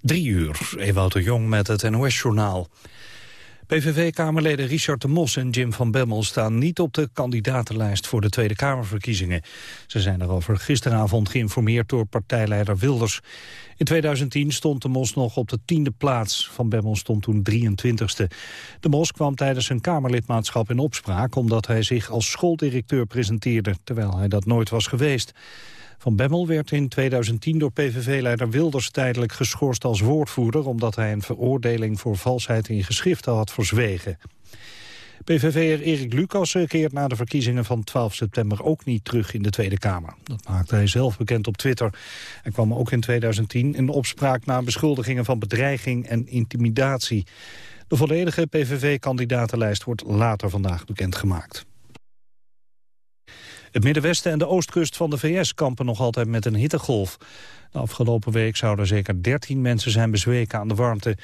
Drie uur, Ewout de Jong met het NOS-journaal. PVV-kamerleden Richard de Mos en Jim van Bemmel staan niet op de kandidatenlijst voor de Tweede Kamerverkiezingen. Ze zijn erover gisteravond geïnformeerd door partijleider Wilders. In 2010 stond de Mos nog op de tiende plaats. Van Bemmel stond toen 23ste. De Mos kwam tijdens zijn Kamerlidmaatschap in opspraak... omdat hij zich als schooldirecteur presenteerde, terwijl hij dat nooit was geweest. Van Bemmel werd in 2010 door PVV-leider Wilders tijdelijk geschorst als woordvoerder... omdat hij een veroordeling voor valsheid in geschriften had verzwegen. PVV'er Erik Lucas keert na de verkiezingen van 12 september ook niet terug in de Tweede Kamer. Dat maakte hij zelf bekend op Twitter. Hij kwam ook in 2010 in opspraak na beschuldigingen van bedreiging en intimidatie. De volledige PVV-kandidatenlijst wordt later vandaag bekendgemaakt. Het Middenwesten en de oostkust van de VS kampen nog altijd met een hittegolf. De afgelopen week zouden zeker 13 mensen zijn bezweken aan de warmte.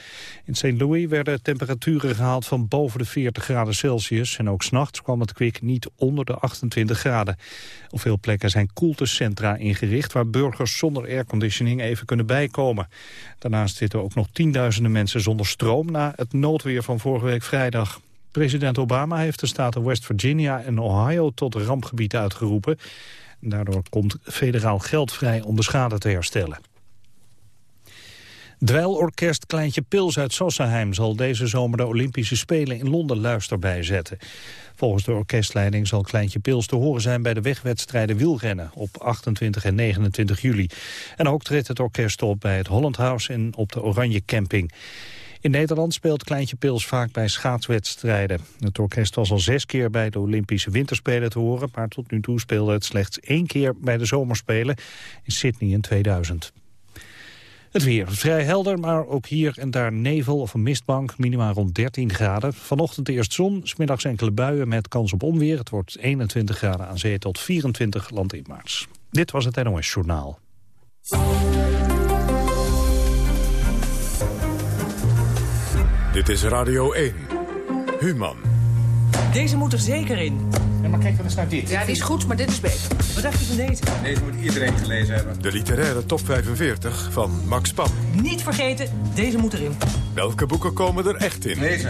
In St. Louis werden temperaturen gehaald van boven de 40 graden Celsius. En ook s'nachts kwam het kwik niet onder de 28 graden. Op veel plekken zijn koeltecentra ingericht... waar burgers zonder airconditioning even kunnen bijkomen. Daarnaast zitten ook nog tienduizenden mensen zonder stroom... na het noodweer van vorige week vrijdag. President Obama heeft de staten West Virginia en Ohio tot rampgebied uitgeroepen. Daardoor komt federaal geld vrij om de schade te herstellen. Dweilorkest Kleintje Pils uit Sossenheim zal deze zomer de Olympische Spelen in Londen luister bijzetten. Volgens de orkestleiding zal Kleintje Pils te horen zijn bij de wegwedstrijden wielrennen op 28 en 29 juli. En ook treedt het orkest op bij het Holland House en op de Oranje Camping. In Nederland speelt Kleintje Pils vaak bij schaatswedstrijden. Het orkest was al zes keer bij de Olympische Winterspelen te horen... maar tot nu toe speelde het slechts één keer bij de Zomerspelen in Sydney in 2000. Het weer vrij helder, maar ook hier en daar nevel of een mistbank. Minimaal rond 13 graden. Vanochtend eerst zon, smiddags enkele buien met kans op onweer. Het wordt 21 graden aan zee tot 24 landinwaarts. Dit was het NOS Journaal. Dit is Radio 1. Human. Deze moet er zeker in. Ja, maar kijk, wat is nou dit? Ja, die is goed, maar dit is beter. Wat dacht je van deze? Deze moet iedereen gelezen hebben. De literaire top 45 van Max Pam. Niet vergeten, deze moet erin. Welke boeken komen er echt in? Deze.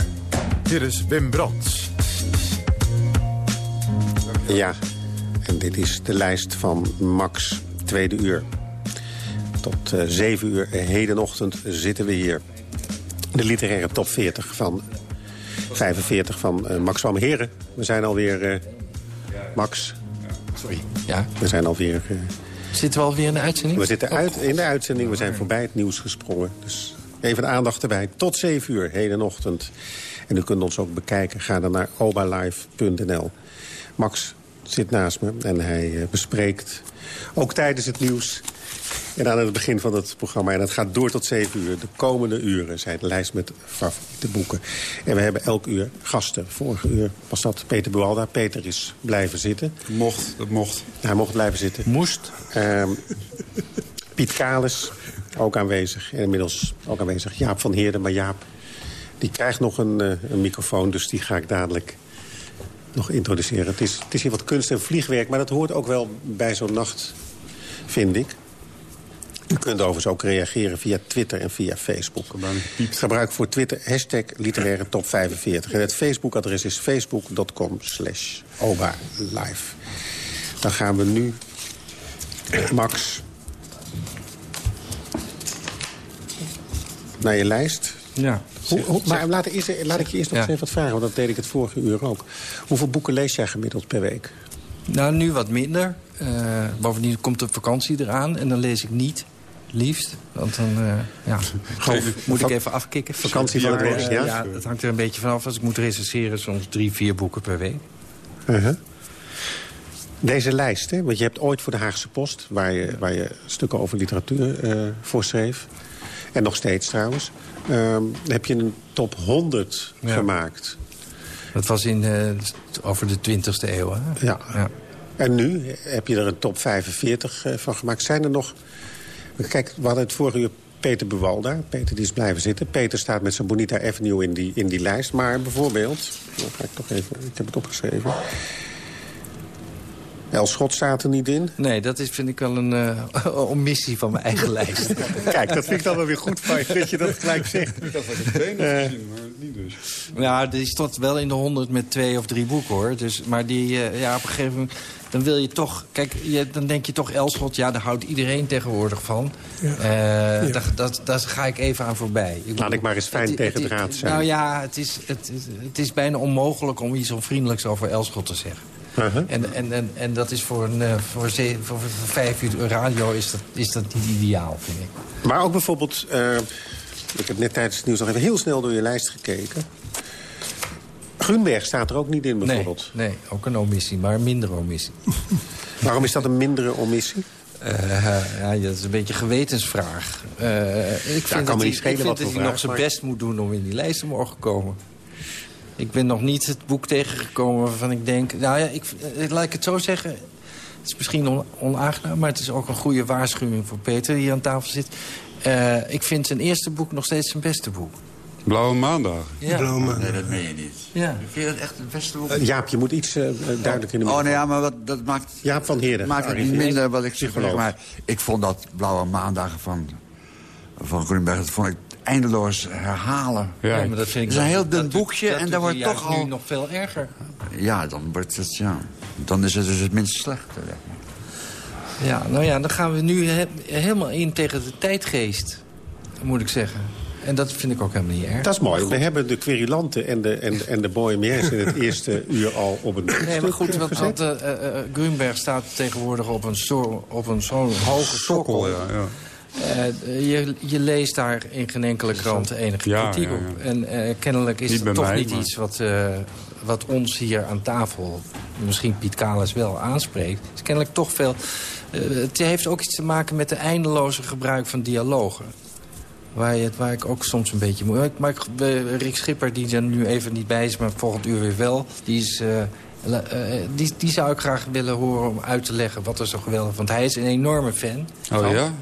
Hier is Wim Brands. Ja, en dit is de lijst van Max, tweede uur. Tot uh, zeven uur hedenochtend zitten we hier de literaire top 40 van 45 van uh, Max van Heren. We zijn alweer... Uh, Max. Sorry. Ja? We zijn alweer... Uh, zitten we alweer in de uitzending? We zitten uit, in de uitzending. We zijn voorbij het nieuws gesprongen. Dus even de aandacht erbij. Tot 7 uur, hedenochtend. En u kunt ons ook bekijken. Ga dan naar obalive.nl. Max zit naast me en hij bespreekt ook tijdens het nieuws en aan het begin van het programma. En het gaat door tot zeven uur. De komende uren zijn de lijst met favoriete boeken. En we hebben elk uur gasten. Vorige uur was dat Peter Bualda. Peter is blijven zitten. Mocht, dat mocht. Hij mocht blijven zitten. Moest. Um, Piet Kalis, ook aanwezig. En inmiddels ook aanwezig Jaap van Heerden. Maar Jaap, die krijgt nog een, uh, een microfoon. Dus die ga ik dadelijk nog introduceren. Het is, het is hier wat kunst en vliegwerk. Maar dat hoort ook wel bij zo'n nacht, vind ik. U kunt overigens ook reageren via Twitter en via Facebook. Gebruik voor Twitter hashtag literaire top 45. En het Facebookadres is facebook.com slash oba live. Dan gaan we nu, Max, naar je lijst. Ja. Hoe, hoe, maar laat, eerst, laat ik je eerst nog eens even wat vragen, want dat deed ik het vorige uur ook. Hoeveel boeken lees jij gemiddeld per week? Nou, nu wat minder. Uh, bovendien komt de vakantie eraan en dan lees ik niet liefst. Want dan uh, ja, moet ik even afkicken. Vakantie van het werk, uh, ja? Ja, dat hangt er een beetje vanaf. Als ik moet recenseren, soms drie, vier boeken per week. Uh -huh. Deze lijst, hè? want je hebt ooit voor de Haagse Post... waar je, waar je stukken over literatuur uh, voor schreef... en nog steeds trouwens... heb je een top 100 ja. gemaakt. Dat was in, over de 20e eeuw, hè? Ja. ja. En nu heb je er een top 45 van gemaakt. Zijn er nog Kijk, we hadden het vorige uur Peter Bewalda. Peter die is blijven zitten. Peter staat met zijn Bonita Avenue in die, in die lijst. Maar bijvoorbeeld... Dan ga ik toch even... Ik heb het opgeschreven. El Schot staat er niet in. Nee, dat is, vind ik wel een uh, omissie van mijn eigen lijst. Kijk, dat vind ik dan wel weer goed van je, dat je dat gelijk zegt. Dat was het benen gezien, maar niet dus. Ja, die stond wel in de honderd met twee of drie boeken, hoor. Dus, maar die, uh, ja, op een gegeven moment... Dan wil je toch... Kijk, je, dan denk je toch Elschot, ja, daar houdt iedereen tegenwoordig van. Ja. Uh, ja. Daar, daar ga ik even aan voorbij. Ik Laat ik maar eens fijn het, tegen het, draad zijn. Nou ja, het is, het, het is bijna onmogelijk om iets onvriendelijks over Elschot te zeggen. Uh -huh. en, en, en, en dat is voor, een, uh, voor, voor, voor, vijf uur radio is dat, is dat niet ideaal, vind ik. Maar ook bijvoorbeeld... Uh, ik heb net tijdens het nieuws nog even heel snel door je lijst gekeken. Grunberg staat er ook niet in, bijvoorbeeld. Nee, nee ook een omissie, maar een mindere omissie. Waarom is dat een mindere omissie? Uh, ja, dat is een beetje een gewetensvraag. Uh, ik vind dat, hij, ik vind dat hij nog zijn best moet doen om in die lijst te mogen komen. Ik ben nog niet het boek tegengekomen waarvan ik denk... Nou ja, ik, laat ik het zo zeggen. Het is misschien on, onaangenaam, maar het is ook een goede waarschuwing voor Peter... die hier aan tafel zit. Uh, ik vind zijn eerste boek nog steeds zijn beste boek. Blauwe Maandag. Ja. Blauwe Maandag. Nee, dat meen je niet. Ja. Vind je dat echt het beste boek? Uh, Jaap, je moet iets uh, duidelijk in de Oh nee, ja, maar wat, dat maakt, Jaap van Heerden, maakt het minder wat ik zeg. Maar ik vond dat Blauwe Maandagen van, van Groenberg... dat vond ik eindeloos herhalen. Ja, ja maar dat vind ik het is een heel dun dat boekje dat en daar wordt toch al... nu nog veel erger. Ja, dan wordt het, ja. Dan is het dus het minst slechte. Ja, nou ja, dan gaan we nu he helemaal in tegen de tijdgeest, moet ik zeggen. En dat vind ik ook helemaal niet erg. Dat is mooi. We hebben de querulanten en de, en, en de bohemiens in het eerste uur al op een Nee, maar goed, want, want uh, uh, Grunberg staat tegenwoordig op een, op een zo'n hoge sokkel. Ja, ja. Uh, je, je, leest daar in geen enkele krant enige Ja, kritiek ja, ja. op. En uh, kennelijk is het toch mij, niet maar- iets wat, uh, wat ons hier aan tafel... misschien Piet Kalis wel aanspreekt. Het is kennelijk toch veel... het heeft ook iets te maken met de eindeloze gebruik van dialogen. Waar, je, waar ik ook soms een beetje... moe- Maar ik, Rick Schipper, die er nu even niet bij is... maar volgend uur weer wel... die is... Die, die zou ik graag willen horen om uit te leggen wat er zo geweldig... want hij is een enorme fan. Oh van. ja?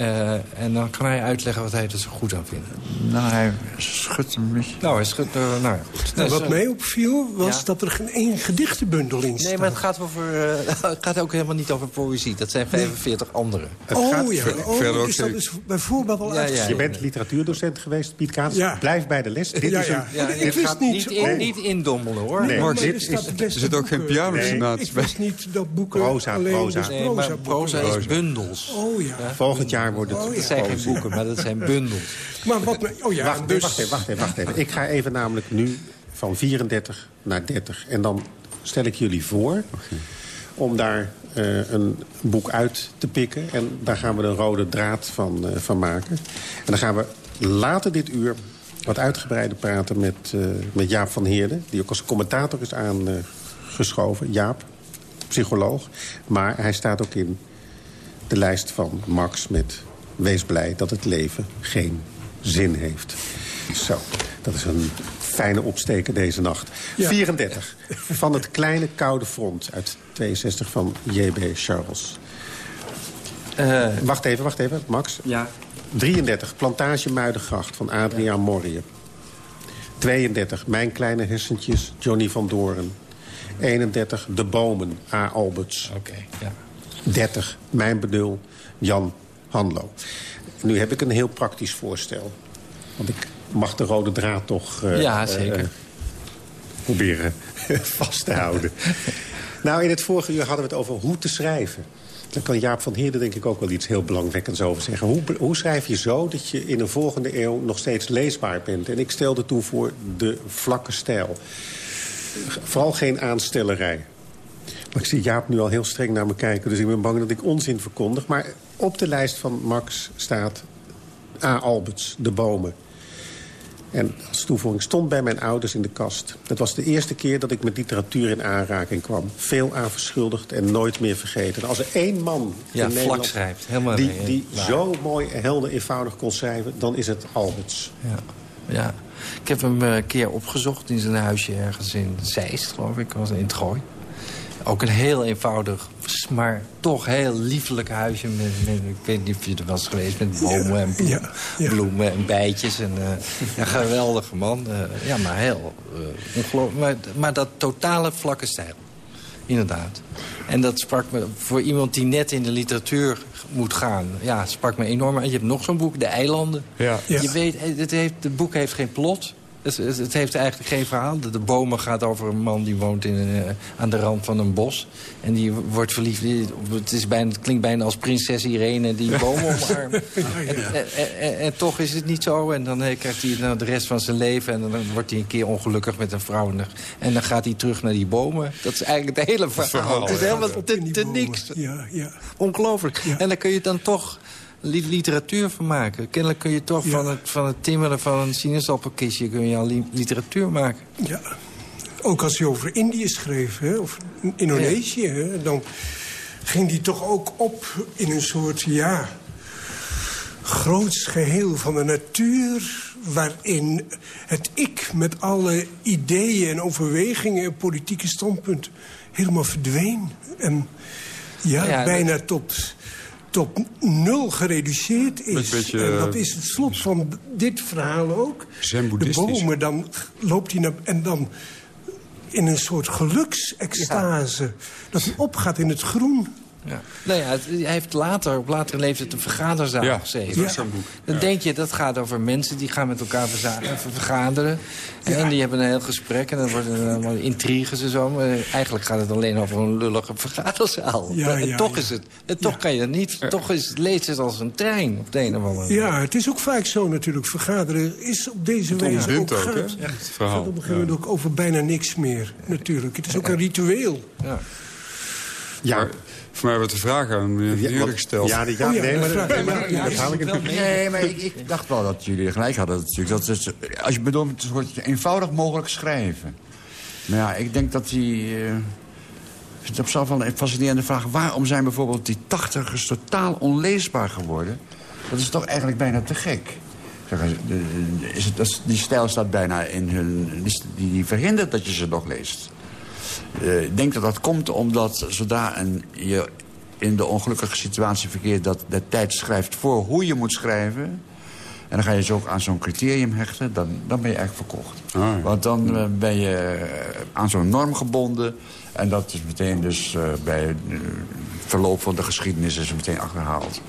Uh, en dan kan hij uitleggen wat hij er zo goed aan vindt. Nou, hij schudt een beetje. Nou, hij schudt... Uh, nou ja, goed. Nou, Dus, wat uh, mij opviel was ja. dat er geen één gedichtenbundel in staat. Nee, maar het gaat, over, uh, het gaat ook helemaal niet over poëzie. Dat zijn 45 andere. Oh gaat ja, ver- oh, verder ook is dat dus bijvoorbeeld al Ja, uit? ja, Je bent literatuurdocent geweest, Piet Kaas. Ja. Blijf bij de les. Dit Ja, is een... Ja, Maar dit ik wist gaat niet... niet, in, oh, niet indommelen, hoor. Nee. maar dit er is- Er zit ook geen boeken. piano Nee. naast Ik bij. wist niet dat boeken Proza, alleen proza. proza proza is bundels. Oh ja. Volgend jaar Oh, ja. Dat zijn geen boeken, maar dat zijn bundels. Maar wat. Oh ja, Wacht, dus... wacht even, wacht even, wacht even. Ik ga even namelijk nu van 34 naar 30. En dan stel ik jullie voor om daar uh, een boek uit te pikken. En daar gaan we een rode draad van, uh, van maken. En dan gaan we later dit uur wat uitgebreider praten met, uh, met Jaap van Heerden... die ook als commentator is aangeschoven. Jaap, psycholoog. Maar hij staat ook in de lijst van Max met... Wees blij dat het leven geen zin heeft. Zo, dat is een fijne opsteken deze nacht. Ja. 34, van het kleine koude front uit 62 van J.B. Charles. Uh, Wacht even, wacht even, Max. ja. 33, Plantage Muidengracht van Adriaan Morrië. 32, Mijn kleine hersentjes, Johnny van Doren. 31, De Bomen, A. Alberts. Oké, ja. 30, Mijn Bedul, Jan Hanlo. Nu heb ik een heel praktisch voorstel. Want ik mag de rode draad toch... Uh, Ja, zeker. uh, proberen vast te houden. nou, in het vorige uur hadden we het over hoe te schrijven. Daar kan Jaap van Heerden denk ik ook wel iets heel belangwekkends over zeggen. Hoe, hoe schrijf je zo dat je in een volgende eeuw nog steeds leesbaar bent? En ik stelde toe voor de vlakke stijl. Vooral geen aanstellerij. Maar ik zie Jaap nu al heel streng naar me kijken... dus ik ben bang dat ik onzin verkondig. Maar op de lijst van Max staat A. Alberts, De Bomen. En als toevoeging stond bij mijn ouders in de kast. Dat was de eerste keer dat ik met literatuur in aanraking kwam. Veel aan verschuldigd en nooit meer vergeten. En als er één man Ja, in vlak Nederland schrijft. Helemaal die, mee, die waar. zo mooi en helder eenvoudig kon schrijven... dan is het Alberts. Ja. ja. Ik heb hem eh, een keer opgezocht in zijn huisje ergens in Zeist, geloof ik. was in het Gooi. Ook een heel eenvoudig, maar toch heel liefelijk huisje. Met, met, ik weet niet of je er was geweest met bomen en bloem, ja, ja. bloemen en bijtjes. En, uh, ja, geweldige man. Uh, ja, maar heel uh, ongelooflijk. Maar, maar dat totale vlakke stijl. inderdaad. En dat sprak me voor iemand die net in de literatuur moet gaan. Ja, sprak me enorm aan. Je hebt nog zo'n boek, De Eilanden. Ja. Ja. Je weet, het, heeft, het boek heeft geen plot. Het, het, het heeft eigenlijk geen verhaal. De, de bomen gaat over een man die woont in een, eh, aan de rand van een bos. En die wordt verliefd. Het, is bijna, het klinkt bijna als prinses Irene die bomen omarmt. En, en, en- en toch is het niet zo. En dan eh, krijgt hij nou de rest van zijn leven. En dan wordt hij een keer ongelukkig met een vrouw. En dan- En dan gaat hij terug naar die bomen. Dat is eigenlijk het hele verhaal. verhaal, het is helemaal te, te niks. Ja, ja. Ongelooflijk. Ja. En daar kun je dan toch literatuur van maken. Kennelijk kun je toch Ja. van, het, van het timmeren van een sinaasappelkistje... kun je al li- literatuur maken. ja. Ook als hij over Indië schreef, hè, of Indonesië... Hè, dan ging die toch ook op in een soort, ja... groots geheel van de natuur... waarin het ik met alle ideeën en overwegingen... en politieke standpunten helemaal verdween. En ja, Ja, bijna tot, tot nul gereduceerd is. Beetje, en dat is het slot van dit verhaal ook. De bomen, dan loopt hij naar... en dan in een soort geluksextase. Dat hij opgaat in het groen. Ja. Nou ja, het- hij heeft later, op latere leeftijd een vergaderzaal Ja, geschreven. dat. Dan denk je, dat gaat over mensen die gaan met elkaar eh, ver- vergaderen. En die hebben een heel gesprek en dan worden er allemaal intriges en zo. Maar eigenlijk gaat het alleen over een lullige vergaderzaal. Ja, en ja, toch, ja. is het, en toch kan je het niet, toch is, leest het als een trein op de een of andere manier. Ja, het is ook vaak zo natuurlijk. Vergaderen is op deze wijze ook ook, gaat. hè, Het het gaat op een gegeven moment ook over bijna niks meer, natuurlijk. Het is ook een ritueel. Ja. Maar voor mij werd de vraag aan meneer Ja, wat- gesteld. ja, ja, ja, nee, maar dat ik. Nee, maar ik, ik dacht wel dat jullie gelijk hadden natuurlijk. Dat is, als je bedoelt, het wordt eenvoudig mogelijk schrijven. Maar ja, ik denk dat die... eh, ik vind het op zichzelf wel een fascinerende vraag. Waarom zijn bijvoorbeeld die tachtigers totaal onleesbaar geworden? Dat is toch eigenlijk bijna te gek. Zeg, de- de- Is het, die stijl staat bijna in hun... Die, die verhindert dat je ze nog leest. Eh, ik denk dat dat komt omdat zodra een, je in de ongelukkige situatie verkeert... dat de tijd schrijft voor hoe je moet schrijven... en dan ga je ze ook aan zo'n criterium hechten... dan, dan ben je eigenlijk verkocht. Ah, ja. Want dan eh, ben je eh, aan zo'n norm gebonden... en dat is meteen dus bij het verloop van de geschiedenis is meteen achterhaald.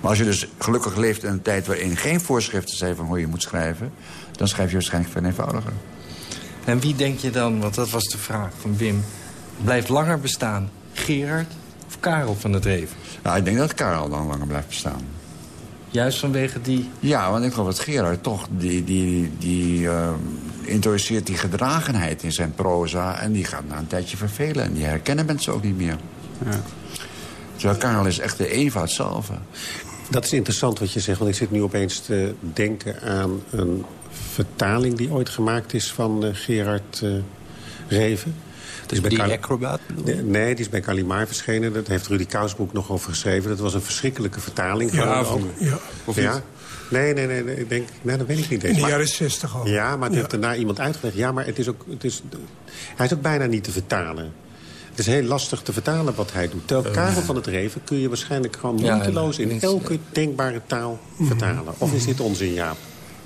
Maar als je dus gelukkig leeft in een tijd waarin geen voorschriften zijn... van hoe je moet schrijven... dan schrijf je waarschijnlijk veel eenvoudiger. En wie denk je dan, want dat was de vraag van Wim... blijft langer bestaan, Gerard of Karel van het Dreven? Nou, ik denk dat Karel dan langer blijft bestaan. Juist vanwege die... Ja, want ik geloof dat Gerard toch... die, die, die eh, introduceert die gedragenheid in zijn proza... en die gaat na een tijdje vervelen. En die herkennen mensen ook niet meer. Ja. Terwijl Karel is echt de eenvoud zelf. hè. Dat is interessant wat je zegt, want ik zit nu opeens te denken aan een vertaling die ooit gemaakt is van eh, Gerard eh, Reven. Het is bij Die Kali- acrobaat? Nee, die is bij Kalimar verschenen. Dat heeft Rudy Kousbroek nog over geschreven. Dat was een verschrikkelijke vertaling. Ja, gewoon van-. Ja, Of ja? niet? Nee, nee, nee, nee, ik denk, nee, dat weet ik niet in eens. de Maar- jaren zestig al. ja, maar het Ja. heeft daarna iemand uitgelegd. Ja, maar het is ook, het is, hij is ook bijna niet te vertalen. Het is heel lastig te vertalen wat hij doet. Terwijl Karel van het Reven kun je waarschijnlijk gewoon Ja, moeiteloos in elke denkbare taal vertalen. Of is dit onzin, Jaap?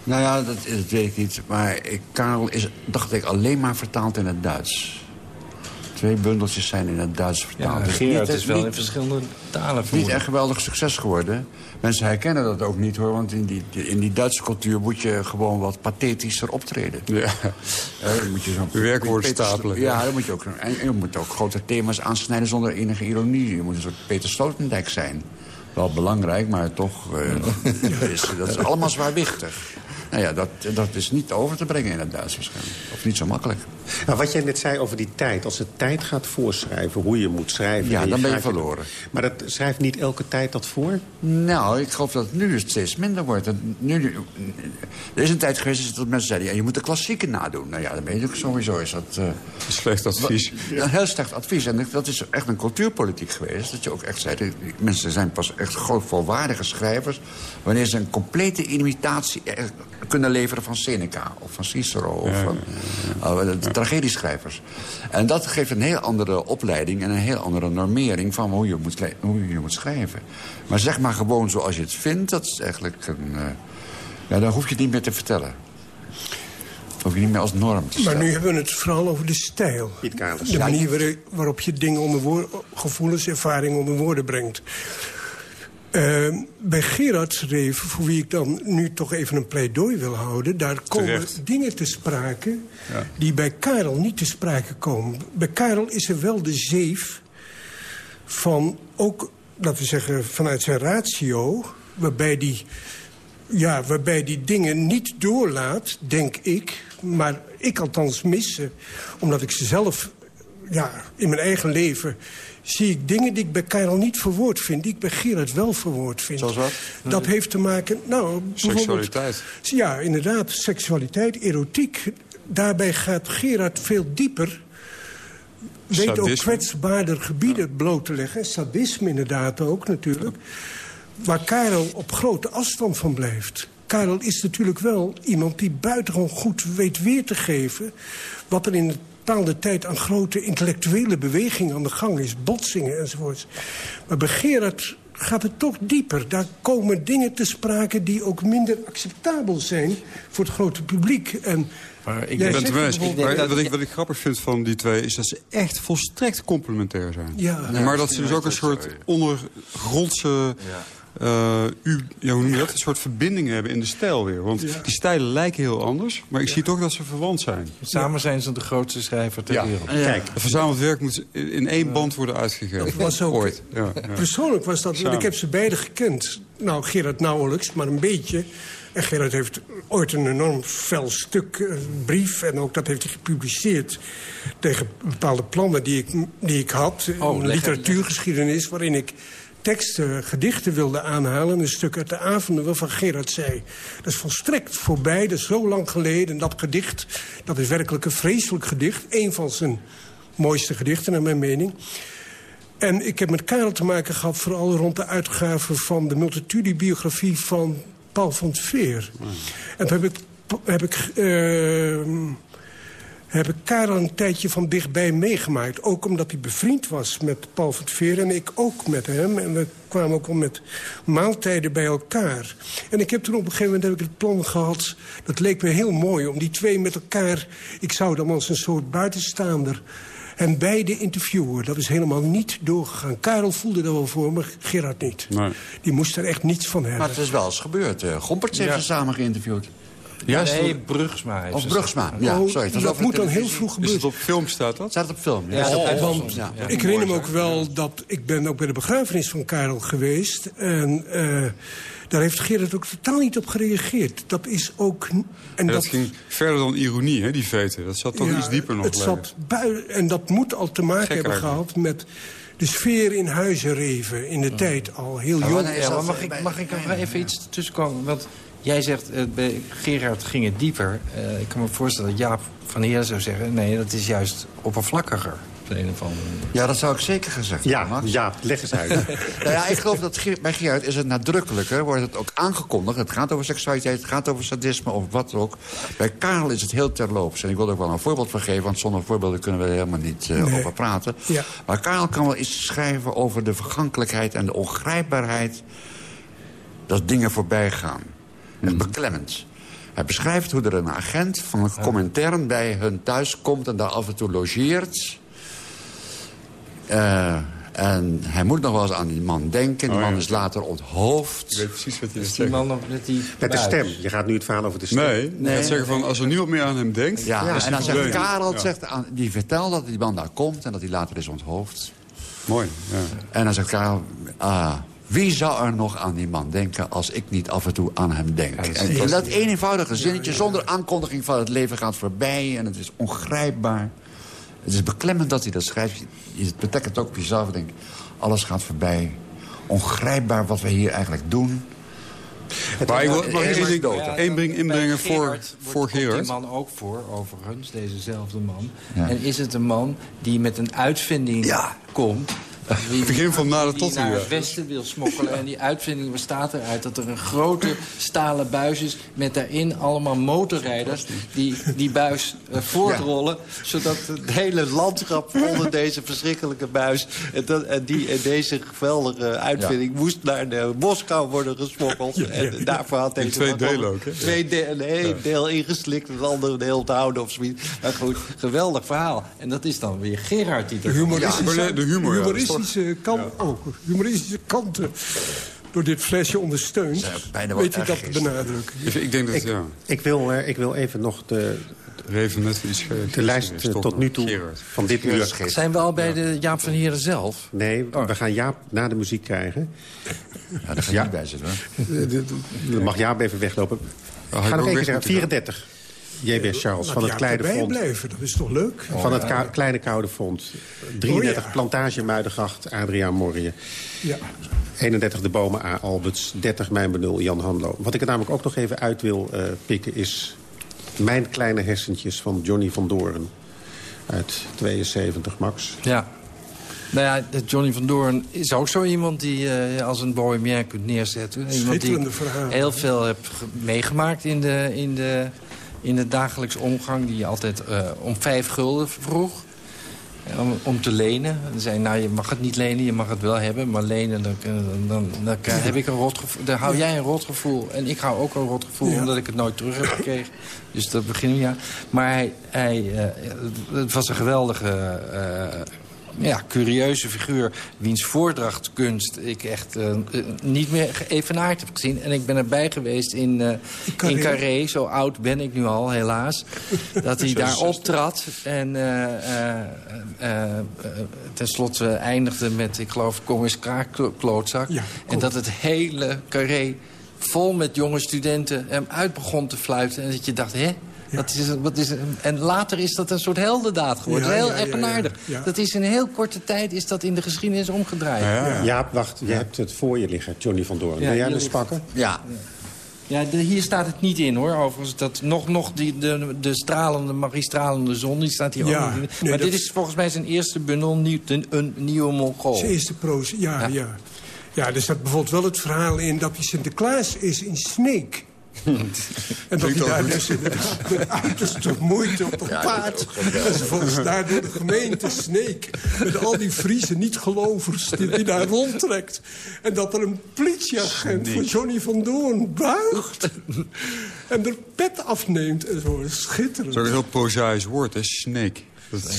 Nou ja, dat, dat weet ik niet. Maar ik, Karel is, dacht ik, alleen maar vertaald in het Duits. Twee bundeltjes zijn in het Duits vertaald. Ja, Dus niet- is wel niet- in verschillende talen Niet echt geweldig succes geworden. Mensen herkennen dat ook niet hoor. Want in die, in die Duitse cultuur moet je gewoon wat pathetischer optreden. Ja. Eh, dan moet je zo'n Peter- stapelen. Ja, dan moet je ook, en je moet ook grote thema's aansnijden zonder enige ironie. Je moet een soort Peter Sloterdijk zijn. Wel belangrijk, maar toch... eh, is, dat is allemaal zwaarwichtig. Nou ja, dat, dat is niet over te brengen in het Duits waarschijnlijk. Of niet zo makkelijk. Nou, wat jij net zei over die tijd. Als het tijd gaat voorschrijven hoe je moet schrijven... Ja, dan ben je verloren. Maar dat schrijft niet elke tijd dat voor? Nou, ik geloof dat het nu het steeds minder wordt. Dat nu, nu- er is een tijd geweest dat mensen zeiden... Ja, je moet de klassieken nadoen. Nou ja, dan ben je ook sowieso is dat... eh, Slecht advies. Een heel slecht advies. En dat is echt een cultuurpolitiek geweest. Dat je ook echt zei, de- mensen zijn pas echt groot volwaardige schrijvers... wanneer ze een complete imitatie eh, kunnen leveren van Seneca... of van Cicero of van de tragedieschrijvers. En dat geeft een heel andere opleiding en een heel andere normering... van hoe je moet, hoe je moet schrijven. Maar zeg maar gewoon zoals je het vindt, dat is eigenlijk een... eh, ja, dan hoef je het niet meer te vertellen. Hoef je niet meer als norm te Maar nu hebben we het vooral over de stijl. De manier waar- waarop je dingen onder woorden, gevoelens, ervaringen onder woorden brengt. Eh, bij Gerard Reven, voor wie ik dan nu toch even een pleidooi wil houden... daar komen Terecht. dingen te sprake die bij Karel niet te sprake komen. Bij Karel is er wel de zeef van ook, laten we zeggen, vanuit zijn ratio... waarbij die, ja, waarbij die dingen niet doorlaat, denk ik... maar ik althans missen, omdat ik ze zelf ja, in mijn eigen leven zie ik dingen die ik bij Karel niet verwoord vind... die ik bij Gerard wel verwoord vind. Zoals wat? Dat heeft te maken... Nou, Seksualiteit. Ja, inderdaad. Seksualiteit, erotiek. Daarbij gaat Gerard veel dieper. Weet ook kwetsbaarder gebieden bloot te leggen. Sadisme inderdaad ook natuurlijk. Waar Karel op grote afstand van blijft. Karel is natuurlijk wel iemand die buitengewoon goed weet weer te geven... wat er in een bepaalde tijd aan grote intellectuele bewegingen aan de gang is. Botsingen enzovoorts. Maar bij Gerard gaat het toch dieper. Daar komen dingen te sprake die ook minder acceptabel zijn... voor het grote publiek. En Maar ik ben het wat, ik, wat ik grappig vind van die twee... is dat ze echt volstrekt complementair zijn. Ja. maar dat ze dus ook een soort ondergrondse... eh, u, ja, hoe noem je dat? Een soort verbindingen hebben in de stijl weer. Want Ja. die stijlen lijken heel anders. Maar ik zie toch dat ze verwant zijn. Samen zijn ze de grootste schrijver ter Ja. wereld. Kijk, Het verzameld werk moet in één band worden uitgegeven. Dat was ook- Ooit. Ja, ja. Persoonlijk was dat, want Samen. ik heb ze beide gekend. Nou, Gerard nauwelijks, maar een beetje. En Gerard heeft ooit een enorm fel stuk, een brief... en ook dat heeft hij gepubliceerd tegen bepaalde plannen die ik, die ik had. Oh, een literatuurgeschiedenis waarin ik teksten, gedichten wilde aanhalen. Een stuk uit de avonden waarvan Gerard zei... dat is volstrekt voorbij, dat is zo lang geleden. En dat gedicht, dat is werkelijk een vreselijk gedicht. Een van zijn mooiste gedichten, naar mijn mening. En ik heb met Karel te maken gehad... vooral rond de uitgave van de multitudie-biografie van Paul van Veer. En toen heb ik, heb ik, ehm, heb ik Karel een tijdje van dichtbij meegemaakt. Ook omdat hij bevriend was met Paul van het Veer en ik ook met hem. En we kwamen ook al met maaltijden bij elkaar. En ik heb toen op een gegeven moment heb ik het plan gehad... dat leek me heel mooi om die twee met elkaar... ik zou dan als een soort buitenstaander... En beide interviewen, dat is helemaal niet doorgegaan. Karel voelde dat wel voor, maar Gerard niet. Nee. Die moest er echt niets van hebben. Maar het is wel eens gebeurd. eh Gomperts heeft Ja. ze samen geïnterviewd. Ja, is het nee, op- Brugsma heeft Of Brugsma. Ja, Oh, sorry. het was dat over moet dan heel vroeg is gebeuren. het op film staat dat? Staat op film. Ja, dat Oh, Want Ja. ik herinner me ook wel dat... Ik ben ook bij de begrafenis van Karel geweest. En eh, daar heeft Gerard ook totaal niet op gereageerd. Dat is ook... En En dat ging verder dan ironie, hè, die veten. Dat zat toch ja, iets dieper nog. Het lijken. zat bui en dat moet al te maken Gek hebben eigenlijk. gehad met de sfeer in Huizenreven. In de tijd al, heel jong. is Ja, dat, mag eh, ik, mag ik er even iets tussenkomen? Want jij zegt, eh, bij Gerard ging het dieper. Eh, ik kan me voorstellen dat Jaap van Heer zou zeggen... nee, dat is juist oppervlakkiger. Ja, dat zou ik zeker gezegd ja, hebben, Max. ja, leg eens uit. Nou ja, ik geloof dat bij Gerard is het nadrukkelijker. Wordt het ook aangekondigd. Het gaat over seksualiteit, het gaat over sadisme of wat ook. Bij Karel is het heel terloops. En ik wil er ook wel een voorbeeld van geven. Want zonder voorbeelden kunnen we er helemaal niet eh, Nee. over praten. Ja. Maar Karel kan wel iets schrijven over de vergankelijkheid en de ongrijpbaarheid. Dat dingen voorbij gaan. Echt beklemmend. Hij beschrijft hoe er een agent van een commentaar bij hun thuis komt... en daar af en toe logeert. Eh, en hij moet nog wel eens aan die man denken. Die Oh, man ja. is later onthoofd. Ik weet precies wat je Dus zegt. die man nog met die Met de stem. Je gaat nu het verhaal over de stem. Nee, nee. gaat zeggen van als er niemand meer aan hem denkt... Ja, is en hij dan zegt. Karel, Ja. zegt aan, die vertelt dat die man daar komt... en dat hij later is onthoofd. Mooi, ja. En dan zegt Karel... Ah, wie zou er nog aan die man denken als ik niet af en toe aan hem denk? dat en dat één eenvoudige zinnetje zonder aankondiging van het leven gaat voorbij... en het is ongrijpbaar. Het is beklemmend dat hij dat schrijft. Je- Het betekent ook op jezelf, denk ik, alles gaat voorbij. Ongrijpbaar wat we hier eigenlijk doen. Maar ik wil, één inbrengen bij voor, Gerard voor Gerard? die man ook voor, overigens, dezezelfde man. Ja. En is het een man die met een uitvinding Ja. komt... Wie, Begin van na de die tot naar het westen wil smokkelen. En die uitvinding bestaat eruit dat er een grote stalen buis is... met daarin allemaal motorrijders die die buis eh, voortrollen... zodat het hele landschap onder deze verschrikkelijke buis... en, dat, en, die, en deze geweldige uitvinding moest naar de Moskou worden gesmokkeld. En daarvoor had deze... In twee delen ook, hè? Twee een deel ingeslikt, het andere deel onthouden of zoiets. Maar goed, geweldig verhaal. En dat is dan weer Gerard die De er... de humor, humoristische, kant, oh, humoristische kanten door dit flesje ondersteund. Weet je dat te benadrukken? Ik, ik denk dat, Ik, ja, ik, wil, eh, ik wil even nog de, iets ge- de lijst eh, tot nu toe Gerard. van dit uur... Zijn we al bij de Jaap van Heren zelf? Nee, Oh. we gaan Jaap na de muziek krijgen. Ja, daar ga je Ja. niet bij zitten, hoor. Eh, Dan mag Jaap even weglopen. hij Ga nog ook keer zeggen. moeten 34. JB Charles Laat van het Kleine Front. blijven, dat is toch leuk? Van het Kleine Koude Front. 33 Oh, ja. Plantage Muidengracht, Adriaan Morje. Ja. 31 De Bomen A. Alberts. 30 Mijn Benul, Jan Hanlo. Wat ik er namelijk ook nog even uit wil eh, pikken is... Mijn Kleine Hersentjes van Johnny van Doorn. Uit 72, Max. Ja. Nou ja, de Johnny van Doorn is ook zo iemand die je als een bohemien kunt neerzetten. Iemand die verhalen. heel veel heb ge- meegemaakt in de, in de, in de dagelijks omgang. Die je altijd eh, om vijf gulden vroeg. eh, Om, om te lenen. Dan zei nou, je mag het niet lenen, je mag het wel hebben. Maar lenen, dan, dan, dan, dan heb ik een rotgevoel. Dan hou jij een rotgevoel. En ik hou ook een rotgevoel, Ja. omdat ik het nooit terug heb gekregen. Dus dat begin ja. Maar hij, hij, eh, het was een geweldige, eh, ja, curieuze figuur. Wiens voordrachtkunst ik echt eh, niet meer geëvenaard heb gezien. En ik ben erbij geweest in, eh Carré. in Carré. Zo oud ben ik nu al, helaas. dat hij daar optrad. En eh eh tenslotte eindigde met, ik geloof, Kom eens klootzak. Ja, en dat het hele Carré vol met jonge studenten hem uit begon te fluiten. En dat je dacht, hè? Wat is, wat is, en later is dat een soort heldendaad geworden. Ja, heel ja, ja, eigenaardig. ja, ja. Dat is in een heel korte tijd is dat in de geschiedenis omgedraaid. Ja, ja. Jaap, wacht. Je hebt het voor je liggen, Johnny van Doorn. Ja, Wil jij hier hem eens ligt pakken? Ja, Ja, de- hier staat het niet in hoor. Overigens, dat nog, nog die, de, de stralende, magistralende zon, die staat hier Ja, ook niet in. nee, maar dat- dit is volgens mij zijn eerste bundel, nieuw, een, een nieuwe Mongool. Zijn eerste proza, ja, Ja. ja. ja. er staat bijvoorbeeld wel het verhaal in dat Sinterklaas is in Sneek. En dat hij daar dus inderdaad met uiterste moeite op een paard... en ze volgens daar door de gemeente Sneek... met al die Friese niet-gelovers die, die daar rondtrekt. En dat er een politieagent van Johnny van Doorn buigt... en er pet afneemt en zo. Schitterend. Dat is ook een heel prozaïsch woord, hè? Is-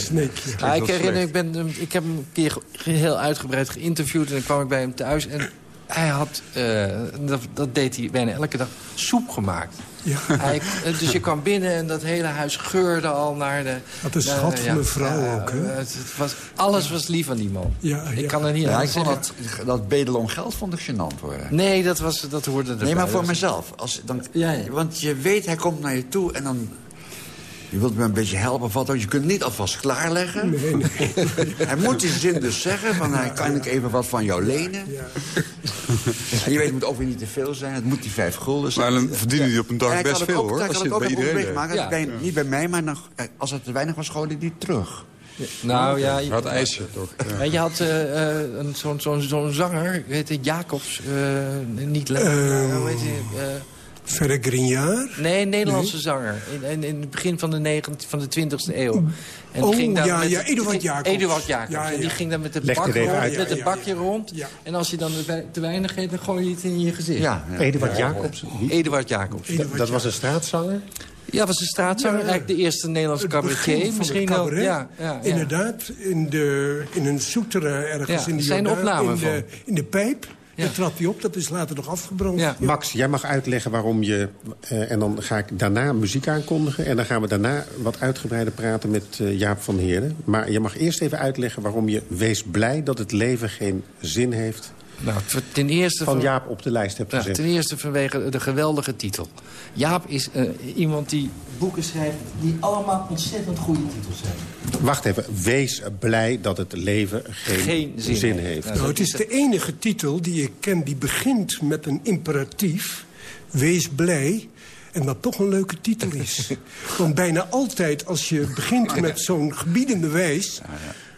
Sneekje. Ja, ik herinner, ik, ben, ik heb hem een keer heel uitgebreid geïnterviewd... en dan kwam ik bij hem thuis en hij had, eh, dat, dat deed hij bijna elke dag, soep gemaakt. Ja. Hij, eh, dus je kwam binnen en dat hele huis geurde al naar de... Wat een naar- schat van een vrouw ook, hè? Het, het was, alles was lief aan die man. Ja, Ik ja. kan er niet ja aan zeggen. dat, dat bedelen om geld vond ik gênant worden. Nee, dat, was, dat hoorde erbij. Nee, maar voor Dat mezelf. Als, dan, Ja, ja. Want je weet, hij komt naar je toe en dan... Je wilt me een beetje helpen of wat ook. Je kunt het niet alvast klaarleggen. Nee, nee. Hij moet die zin dus zeggen van... hij kan ik even wat van jou lenen? Ja. En je weet, het moet ook weer niet te veel zijn. Het moet die vijf gulden zijn. Maar dan verdienen die op een En dag best veel, ook, hoor. Hij Als kan je het het ook bij iedereen meegemaakt. Ja. Bij- Niet bij mij, maar nog, eh, als het te weinig was, gooide hij die terug. Nou ja, je, Wat eisen, toch? Ja. Ja, je had een- zo'n zo'n zo'n zanger, weet je, Jacobs, eh, niet Le- Eh, hoe heet hij? Verder Grignard. nee, een Nederlandse zanger. In, in, in het begin van de, 19, van de 20e eeuw. En Oh, ging ja, met- ja, Eduard Jacobs. Eduard Jacobs. Ja, En die ging dan met bak rond, uit. met ja, bakje ja. rond. Ja. En als je dan te wei- te weinig geeft, dan gooi je het in je gezicht. Ja, ja. Eduard Jacobs. Eduard Jacobs. Eduard Dat was een straatzanger? Ja, was een straatzanger. Ja. Eigenlijk de eerste Nederlandse cabaretier. Misschien wel. Ja, ja, ja. Inderdaad, in, de, in een souterrain ergens Ja, in de er zijn opnamen in de, in de pijp. Ja. Daar trad hij op, dat is later nog afgebrand. Ja. Max, jij mag uitleggen waarom je... eh, en dan ga ik daarna muziek aankondigen. En dan gaan we daarna wat uitgebreider praten met eh, Jaap van Heerden. Maar je mag eerst even uitleggen waarom je... Wees blij dat het leven geen zin heeft... Nou, ten eerste van van- Jaap op de lijst hebt Ja, gezet. ten eerste vanwege de geweldige titel. Jaap is eh, iemand die boeken schrijft die allemaal ontzettend goede titels hebben. Wacht even. Wees blij dat het leven geen, Geen zin heeft. Nou, het is de enige titel die ik ken die begint met een imperatief. Wees blij. En dat toch een leuke titel is. Want bijna altijd als je begint met zo'n gebiedende wijs...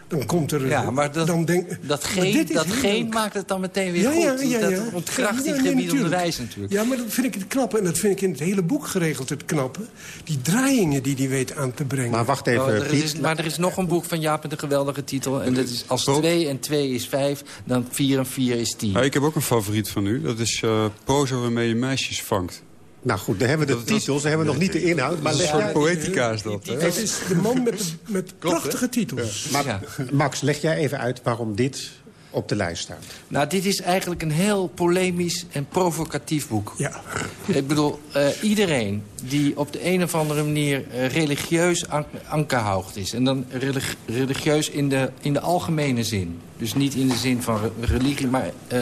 Dan komt er... Ja, maar dat, dan denk, dat geen, dat geen maakt het dan meteen weer Ja, ja, goed. ja, dat ja. ontkracht die Ja, nee, gemiddelde natuurlijk. wijs natuurlijk. Ja, maar dat vind ik het knappe. En dat vind ik in het hele boek geregeld het knappe. Die draaiingen die hij weet aan te brengen. Maar wacht even, Oh, er Piet. is, maar er is nog een boek van Jaap met een geweldige titel. En dat is als 2 en 2 is 5, dan 4 en 4 is 10. Ja, ik heb ook een favoriet van u. Dat is eh proza waarmee je meisjes vangt. Nou goed, dan hebben we de Dat- titels, dan hebben we nog niet de inhoud. Maar, een leg soort jij, poëtica is dat. hè? Het is de man met, de, met prachtige titels. maar, Ja. Max, leg jij even uit waarom dit op de lijst staat. Nou, dit is eigenlijk een heel polemisch en provocatief boek. Ja. Ik bedoel, eh, iedereen die op de een of andere manier eh, religieus an ankerhoogd is... en dan relig- religieus in de, in de algemene zin. Dus niet in de zin van re- religie, maar eh,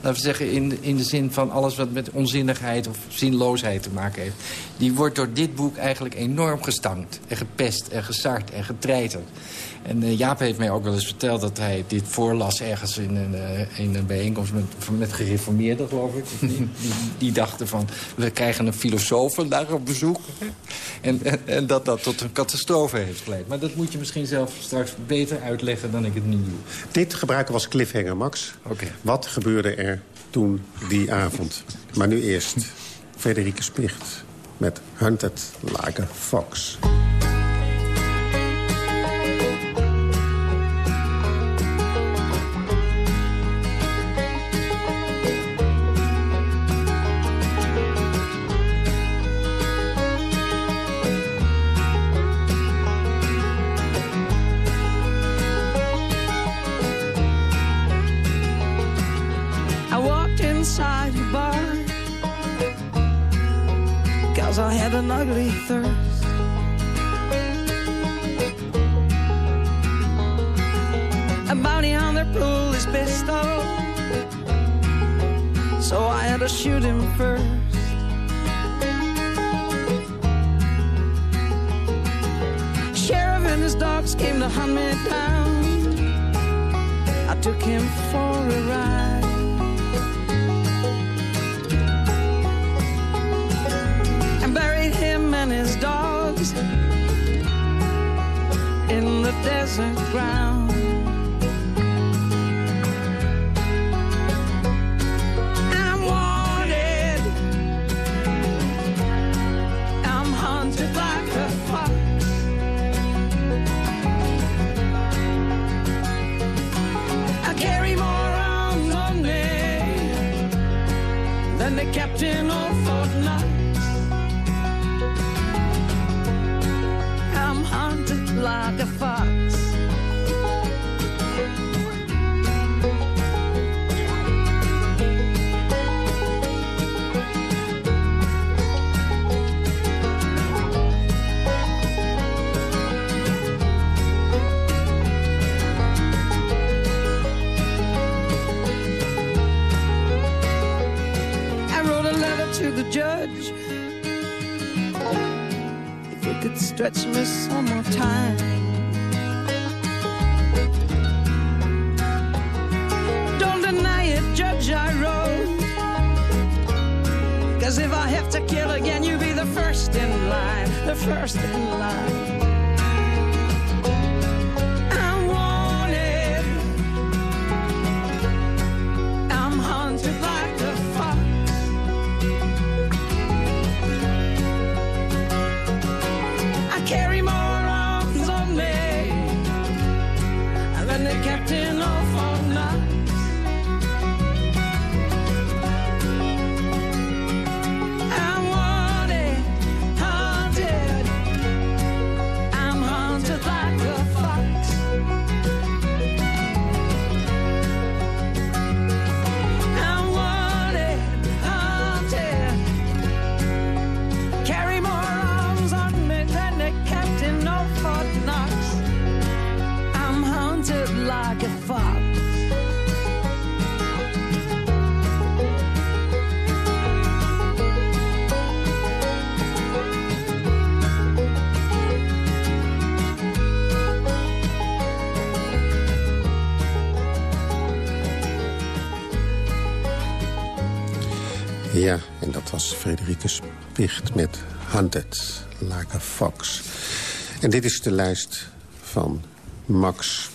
laten we zeggen... In de, in de zin van alles wat met onzinnigheid of zinloosheid te maken heeft. Die wordt door dit boek eigenlijk enorm gestankt en gepest en gesart en getreiterd. En eh, Jaap heeft mij ook wel eens verteld dat hij dit voorlas ergens in een, eh, in een bijeenkomst met, met gereformeerden, geloof ik. Die, dachten van, we krijgen een filosoof vandaag op bezoek. En, en, en dat dat tot een catastrofe heeft geleid. Maar dat moet je misschien zelf straks beter uitleggen dan ik het nu doe. Dit gebruiken we als cliffhanger, Max. Oké. Wat gebeurde er toen die avond? Maar nu eerst Frederike Spicht met Hunted Like a Fox. Cause I had an ugly thirst. A bounty hunter pulled his pistol So I had to shoot him first. Sheriff and his dogs came to hunt me down. I took him for a ride and his dogs in the desert ground. I'm wanted. I'm hunted like a fox. I carry more arms on me than the captain of the fox. judge. If you could stretch me some more time. Cause if I have to kill again, you'll be the first in line, the first in line. Hunted Like a Fox. En dit is de lijst van Max.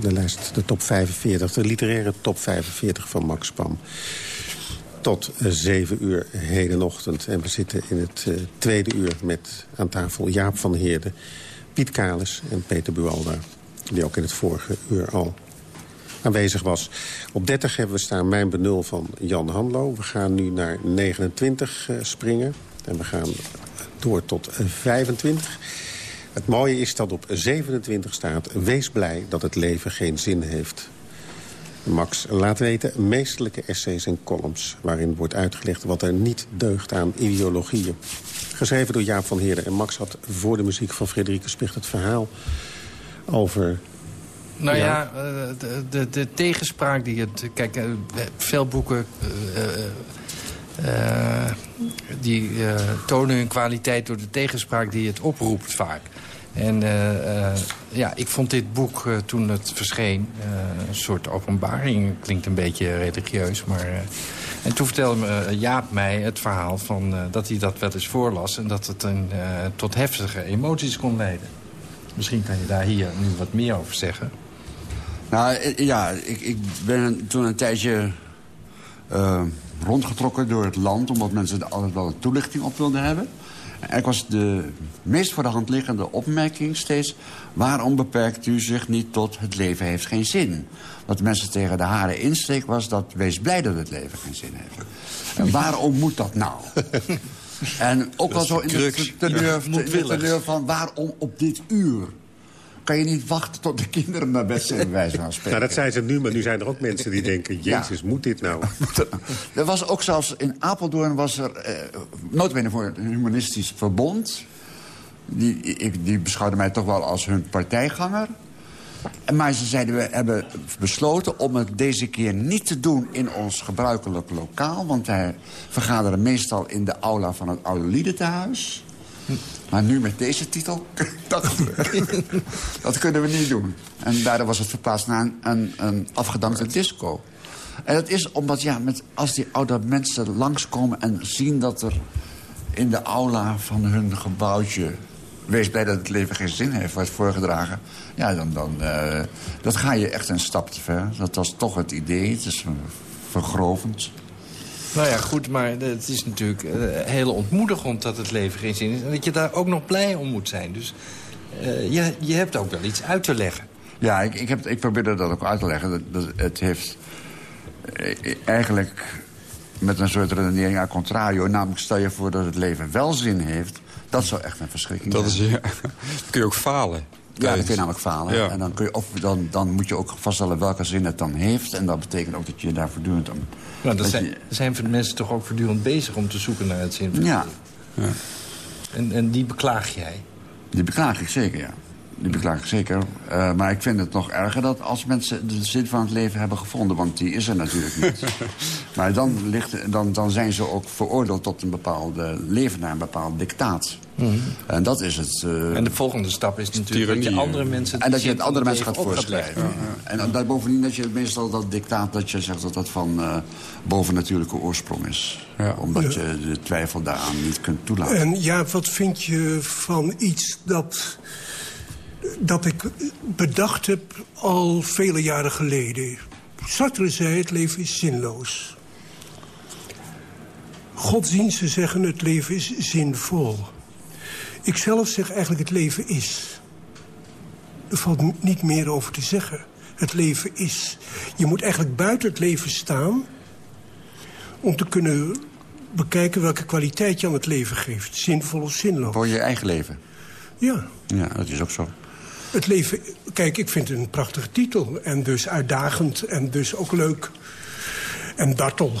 de lijst, de top 45, de literaire top 45 van Max Pam. Tot uh, 7 uur hedenochtend. En we zitten in het uh, tweede uur met aan tafel Jaap van Heerden... Piet Kalis en Peter Bualda, die ook in het vorige uur al aanwezig was. Op 30 hebben we staan Mijn Benul van Jan Hanlo. We gaan nu naar 29 uh, springen. En we gaan door tot 25. Het mooie is dat op 27 staat... Wees blij dat het leven geen zin heeft. Max laat weten meestelijke essays en columns... waarin wordt uitgelegd wat er niet deugt aan ideologieën. Geschreven door Jaap van Heerden. En Max had voor de muziek van Frederike Spicht het verhaal over... Nou ja, ja de, de, de, tegenspraak die het... Kijk, veel boeken... Uh, uh, die uh, tonen hun kwaliteit door de tegenspraak die het oproept vaak. En uh, ja, ik vond dit boek toen het verscheen een soort openbaring. Klinkt een beetje religieus, maar... en toen vertelde Jaap mij het verhaal van dat hij dat wel eens voorlas... en dat het een, tot heftige emoties kon leiden. Misschien kan je daar hier nu wat meer over zeggen. Nou, ja, ik, ik ben toen een tijdje rondgetrokken door het land... omdat mensen er altijd wel een toelichting op wilden hebben. En ik was de meest voor de hand liggende opmerking steeds... waarom beperkt u zich niet tot het leven heeft geen zin? Wat mensen tegen de haren insteek was dat wees blij dat het leven geen zin heeft. En waarom moet dat nou? en ook al zo in de teneur, teneur van waarom op dit uur? Kan je niet wachten tot de kinderen naar bed zijn, bij wijze van spreken. Nou, dat zijn ze nu, maar nu zijn er ook mensen die denken... Jezus, moet dit nou? er was ook zelfs in Apeldoorn was er... Eh, noodwendig voor een humanistisch verbond. Die, ik, die beschouwde mij toch wel als hun partijganger. Maar ze zeiden, we hebben besloten om het deze keer niet te doen in ons gebruikelijk lokaal. Want wij vergaderen meestal in de aula van het oude Liedentehuis. Maar nu met deze titel, dat, dat kunnen we niet doen. En daardoor was het verplaatst naar een, een, afgedankte disco. En dat is omdat, ja, met, als die oude mensen langskomen en zien dat er in de aula van hun gebouwtje... wees blij dat het leven geen zin heeft, wordt voorgedragen... ja, dan, dan uh, dat ga je echt een stap te ver. Dat was toch het idee, het is vergrovend. Nou ja, goed, maar het is natuurlijk uh, heel ontmoedigend dat het leven geen zin is. En dat je daar ook nog blij om moet zijn. Dus uh, je, je hebt ook wel iets uit te leggen. Ja, ik, ik, heb, ik probeerde dat ook uit te leggen. Dat, dat het heeft eigenlijk met een soort redenering a contrario. Namelijk stel je voor dat het leven wel zin heeft. Dat zou echt een verschrikking dat zijn. Is, ja, dan kun je ook falen. Ja, dan kun je namelijk falen. Ja. En dan, kun je, of dan, dan moet je ook vaststellen welke zin het dan heeft. En dat betekent ook dat je daar voortdurend... Om, nou, dat zijn, je... zijn mensen toch ook voortdurend bezig om te zoeken naar het zin van ja. ja. En, en die beklaag jij? Die beklaag ik zeker, ja. Die beklaag ik zeker. Uh, maar ik vind het nog erger dat als mensen de zin van het leven hebben gevonden. Want die is er natuurlijk niet. maar dan, ligt, dan, dan zijn ze ook veroordeeld tot een bepaalde leven naar een bepaald dictaat. Mm -hmm. En dat is het... Uh, en de volgende stap is natuurlijk dat je andere mensen... En dat je het andere mensen gaat voorschrijven. Ja, ja. En dan bovendien dat je meestal dat dictaat... dat je zegt dat dat van uh, bovennatuurlijke oorsprong is. Ja. Omdat je de twijfel daaraan niet kunt toelaten. En ja, wat vind je van iets dat dat ik bedacht heb al vele jaren geleden. Sartre zei, het leven is zinloos. Godsdiensten zeggen, het leven is zinvol. Ik zelf zeg eigenlijk, het leven is. Er valt niet meer over te zeggen. Het leven is. Je moet eigenlijk buiten het leven staan... om te kunnen bekijken welke kwaliteit je aan het leven geeft. Zinvol of zinloos. Voor je eigen leven? Ja. Ja, dat is ook zo. Het leven, kijk, ik vind het een prachtige titel. En dus uitdagend en dus ook leuk. En dartel.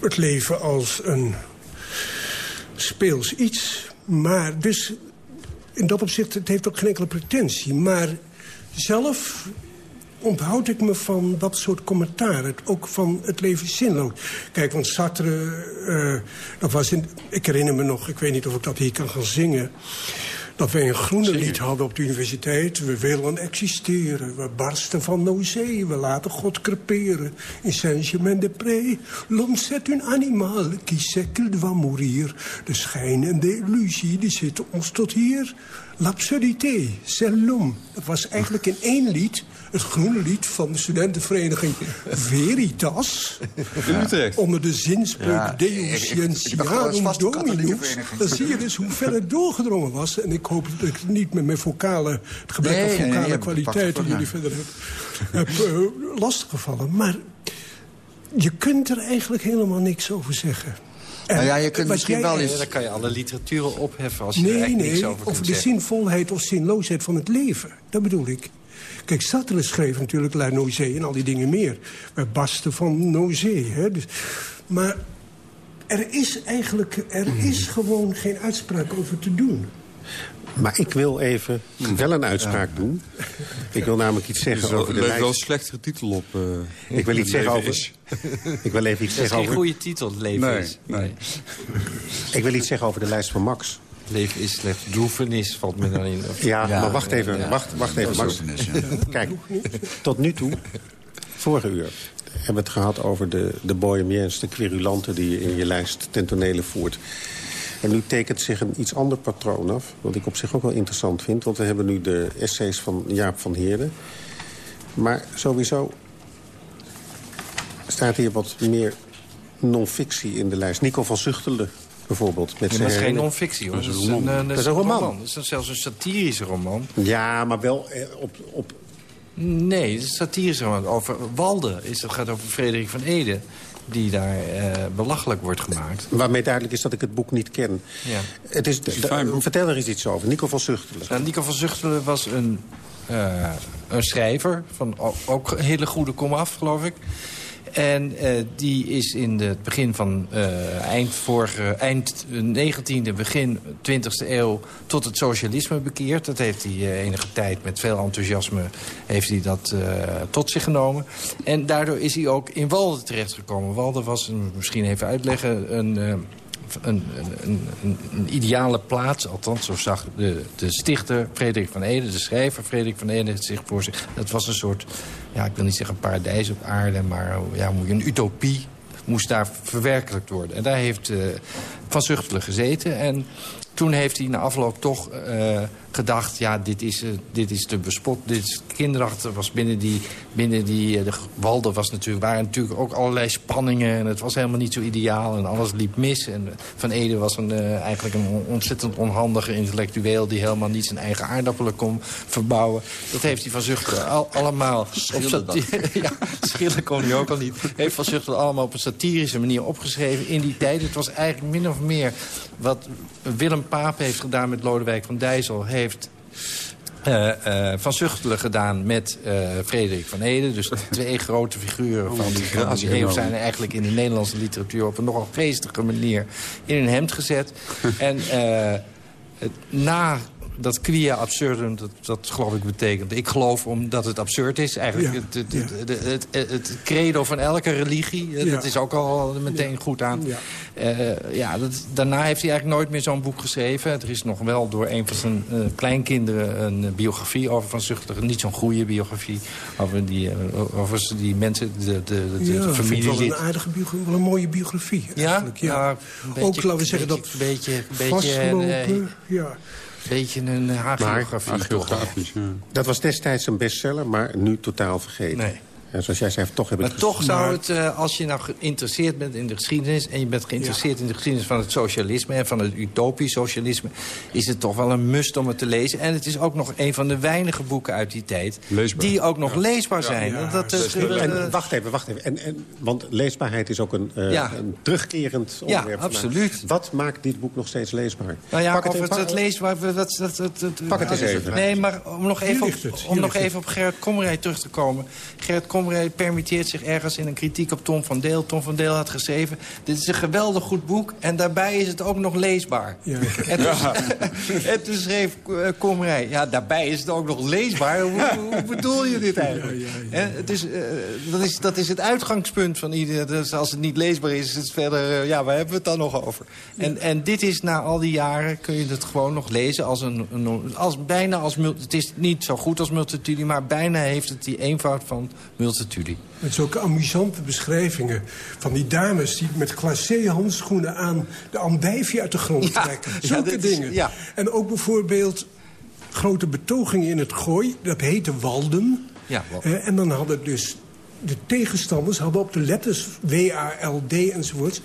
Het leven als een speels iets. Maar dus, in dat opzicht, het heeft ook geen enkele pretentie. Maar zelf onthoud ik me van dat soort commentaar. Het, ook van het leven zinloos. Kijk, want Sartre, uh, dat was in, ik herinner me nog, ik weet niet of ik dat hier kan gaan zingen dat wij een groene lied hadden op de universiteit. We willen existeren, we barsten van nausée, we laten God creperen. In Saint-Germain-des-Prés, l'homme c'est un animal qui sait qu'il doit mourir. De schijn en de illusie, die zitten ons tot hier. L'absurdité, c'est l'homme. Dat was eigenlijk in één lied het groene lied van de studentenvereniging Veritas. In Utrecht. Onder de zinspreuk Ja, Deus Scientiarum Dominus. Dan zie je dus hoe ver het doorgedrongen was. En ik hoop dat ik het niet met mijn vocale, het gebrek Nee, aan nee, nee, vocale je hebt het kwaliteit... die jullie verder hebben, heb eh, lastiggevallen. Maar je kunt er eigenlijk helemaal niks over zeggen. En Nou ja, je kunt misschien wel eens- Ja, dan kan je alle literaturen opheffen als je er Nee, eigenlijk niks nee, over over kunt de zeggen. zinvolheid of zinloosheid van het leven. Dat bedoel ik. Kijk, Sartre schreef natuurlijk La Nausée en al die dingen meer. Bij Basten van Nausée. Hè? Dus, maar er is eigenlijk er is gewoon geen uitspraak over te doen. Maar ik wil even wel een uitspraak doen. Ik wil namelijk iets zeggen over de levert wel een lijst. slechtere titel op. eh, Ik wil iets zeggen over... is. Ik wil even iets Dat is zeggen geen over... goede titel, het leven Nee, is. nee. Ik wil iets zeggen over de lijst van Max. Leven is slechts droefenis, valt me dan in. Of- Ja, Ja, maar wacht even, ja. wacht, wacht even, ja. Kijk, tot nu toe, vorige uur, hebben we het gehad over de, de bohemiens, de querulanten die je in je lijst ten tonele voert. En nu tekent zich een iets ander patroon af, wat ik op zich ook wel interessant vind. Want we hebben nu de essays van Jaap van Heerden. Maar sowieso staat hier wat meer non-fictie in de lijst. Nico van Zuchtelen bijvoorbeeld. Met Ja, zijn maar dat is geen non-fictie, hoor. Dat is een roman. een, Dat is een roman. Dat is zelfs een satirische roman. Ja, maar wel eh, op, op Nee, het is een satirische roman. Over Walde. Is, het gaat over Frederik van Ede. Die daar eh, belachelijk wordt gemaakt. Waarmee duidelijk is dat ik het boek niet ken. Ja. Het is, vertel er eens iets over. Nico van Zuchtelen. Nou, Nico van Zuchtelen was een, eh, een schrijver. Van ook een hele goede komaf, geloof ik. En eh, die is in het begin van eh, eind, vorige, eind 19e, begin 20e eeuw tot het socialisme bekeerd. Dat heeft hij eh, enige tijd met veel enthousiasme heeft hij dat, eh, tot zich genomen. En daardoor is hij ook in Walden terechtgekomen. Walden was, misschien even uitleggen, een... een, een, een, een ideale plaats, althans zo zag de, de stichter Frederik van Ede, de schrijver Frederik van Ede het zich voor zich. Dat was een soort, ja, ik wil niet zeggen paradijs op aarde, maar ja, een utopie moest daar verwerkelijkt worden. En daar heeft eh, Van Zuchtelen gezeten en toen heeft hij na afloop toch eh, gedacht... ja, dit is, eh, dit is te bespot, dit is kinderachtig. was binnen die, binnen die eh, de Walden was natuurlijk, waren natuurlijk ook allerlei spanningen... en het was helemaal niet zo ideaal en alles liep mis. En Van Ede was een, eh, eigenlijk een on- ontzettend onhandige intellectueel... die helemaal niet zijn eigen aardappelen kon verbouwen. Dat heeft hij van Zuchtelen al, allemaal... op sati- ja, schillen kon hij ook al niet. Heeft Van Zuchtelen allemaal op een satirische manier opgeschreven in die tijd. Het was eigenlijk min of meer wat Willem Paap heeft gedaan met Lodewijk van Dijssel... heeft eh, eh, Van Zuchtelen gedaan met eh, Frederik van Ede. Dus twee grote figuren van die, van die eeuw zijn eigenlijk in de Nederlandse literatuur... op een nogal geestige manier in hun hemd gezet. en het- na dat quia absurdum, dat, dat geloof ik betekent... ik geloof omdat het absurd is. Eigenlijk Ja, het, het, ja. het, het, credo van elke religie. eh, Ja. Dat is ook al meteen goed aan. Ja. Eh, ja, dat, daarna heeft hij eigenlijk nooit meer zo'n boek geschreven. Er is nog wel door een van zijn eh, kleinkinderen een biografie over Van Zuchtelen. Niet zo'n goede biografie over die, over die mensen, de, de, de, de Ja, wel een aardige biografie, wel een mooie biografie. Ja? eigenlijk, ja. Ook, laten we zeggen, dat beetje- vastlopen. ja. Beetje een hagiografie. Maar toch? ja. Dat was destijds een bestseller, maar nu totaal vergeten. Nee. En zoals jij zei, toch heb ik Maar toch zou het, eh, als je nou geïnteresseerd bent in de geschiedenis... en je bent geïnteresseerd in de geschiedenis van het socialisme... en van het utopisch socialisme... is het toch wel een must om het te lezen. En het is ook nog een van de weinige boeken uit die tijd... Leesbaar. die ook nog leesbaar zijn. Ja, dat, eh, En wacht even, wacht even. En, en, want leesbaarheid is ook een, eh, Ja. een terugkerend onderwerp. vandaag. absoluut. Wat maakt dit boek nog steeds leesbaar? Nou ja, Pak of het het, leesbaar... Dat, dat, dat, dat, Pak het eens even. Nee, maar om nog even, op, om nog even op Gerrit Komrij terug te komen. Gerrit Komrij permitteert zich ergens in een kritiek op Tom van Deel. Tom van Deel had geschreven... dit is een geweldig goed boek en daarbij is het ook nog leesbaar. Ja. En, toen, en toen schreef eh, Komrij... ja, daarbij is het ook nog leesbaar. Hoe, hoe bedoel je dit eigenlijk? Ja. En het is, eh, dat, is, dat is het uitgangspunt van ieder. Dus als het niet leesbaar is, is het verder... eh, ja, waar hebben we het dan nog over? En, en dit is na al die jaren kun je het gewoon nog lezen als een... een als, bijna als Het is niet zo goed als multitudie, maar bijna heeft het die eenvoud van multitudie. Met zulke amusante beschrijvingen van die dames... die met glacé handschoenen aan de andijvie uit de grond Ja, trekken. ja, Zulke is- dingen. ja. En ook bijvoorbeeld grote betogingen in het gooi. Dat heette Walden. Ja. Eh, en dan hadden dus de tegenstanders hadden op de letters W-A-L-D enzovoorts...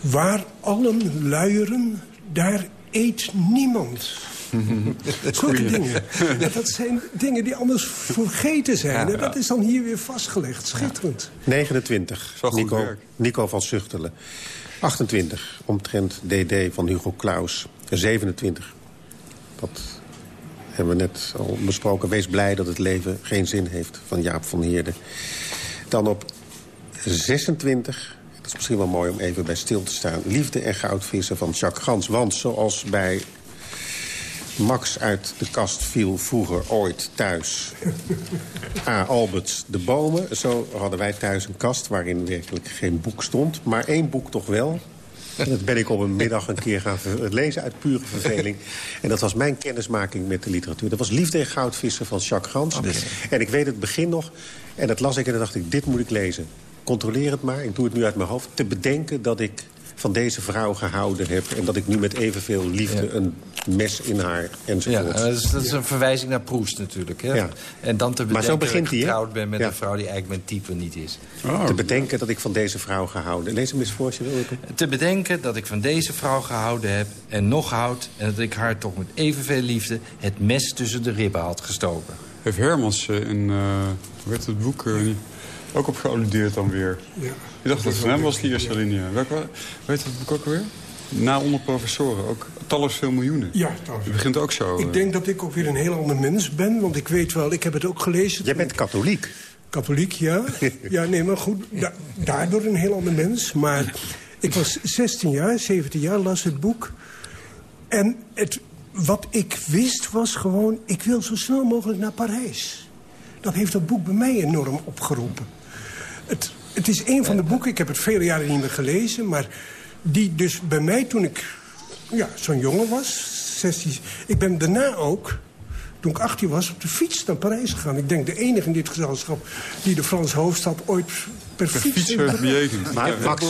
waar allen luieren, daar eet niemand. Zulke dingen. Ja, dat zijn dingen die anders vergeten zijn. en dat is dan hier weer vastgelegd. Schitterend. 29, wel goed Nico, werk. Nico van Zuchtelen. 28, omtrent DD van Hugo Claus. 27, dat hebben we net al besproken. Wees blij dat het leven geen zin heeft, van Jaap van Heerden. Dan op 26, dat is misschien wel mooi om even bij stil te staan... Liefde en goudvissen van Jacques Gans. Want zoals bij Max uit de kast viel vroeger ooit thuis. A. Alberts De Bomen. Zo hadden wij thuis een kast waarin werkelijk geen boek stond. Maar één boek toch wel. En dat ben ik op een middag een keer gaan lezen uit pure verveling. En dat was mijn kennismaking met de literatuur. Dat was Liefde en Goudvissen van Jacques Gans. En ik weet het begin nog. En dat las ik en dan dacht ik, dit moet ik lezen. Controleer het maar, ik doe het nu uit mijn hoofd. Te bedenken dat ik van deze vrouw gehouden heb... en dat ik nu met evenveel liefde een mes in haar Ja, enzovoort. dat is, dat is een verwijzing naar Proest natuurlijk. Hè? Ja. En dan te Maar bedenken zo begint dat ik getrouwd ben met Ja. een vrouw die eigenlijk mijn type niet is. Oh, Te bedenken dat ik van deze vrouw gehouden... Lees hem eens voor je wil. Te bedenken dat ik van deze vrouw gehouden heb en nog houd... en dat ik haar toch met evenveel liefde het mes tussen de ribben had gestoken. Heeft Hermans eh, in, eh hoe heet het boek, eh, ook op gealludeerd dan weer? Ja. Ik dacht dat het van hem was, die eerste linie. Welke, het boek ook alweer? Na onder professoren, ook talloos veel miljoenen. Ja, trouwens. Het begint ook zo. Ik eh. denk dat ik ook weer een heel ander mens ben. Want ik weet wel, ik heb het ook gelezen. Jij bent katholiek. Katholiek, ja. Ja, nee, maar goed, da- daardoor een heel ander mens. Maar ik was 16 jaar, 17 jaar, las het boek. En het, wat ik wist was gewoon, ik wil zo snel mogelijk naar Parijs. Dat heeft dat boek bij mij enorm opgeroepen. Het, het is een van de boeken, ik heb het vele jaren niet meer gelezen... maar die dus bij mij toen ik ja, zo'n jongen was, 16... Ik ben daarna ook, toen ik 18 was, op de fiets naar Parijs gegaan. Ik denk de enige in dit gezelschap die de Franse hoofdstad ooit per, Per fiets... fiets heeft bejegend. Maar Max,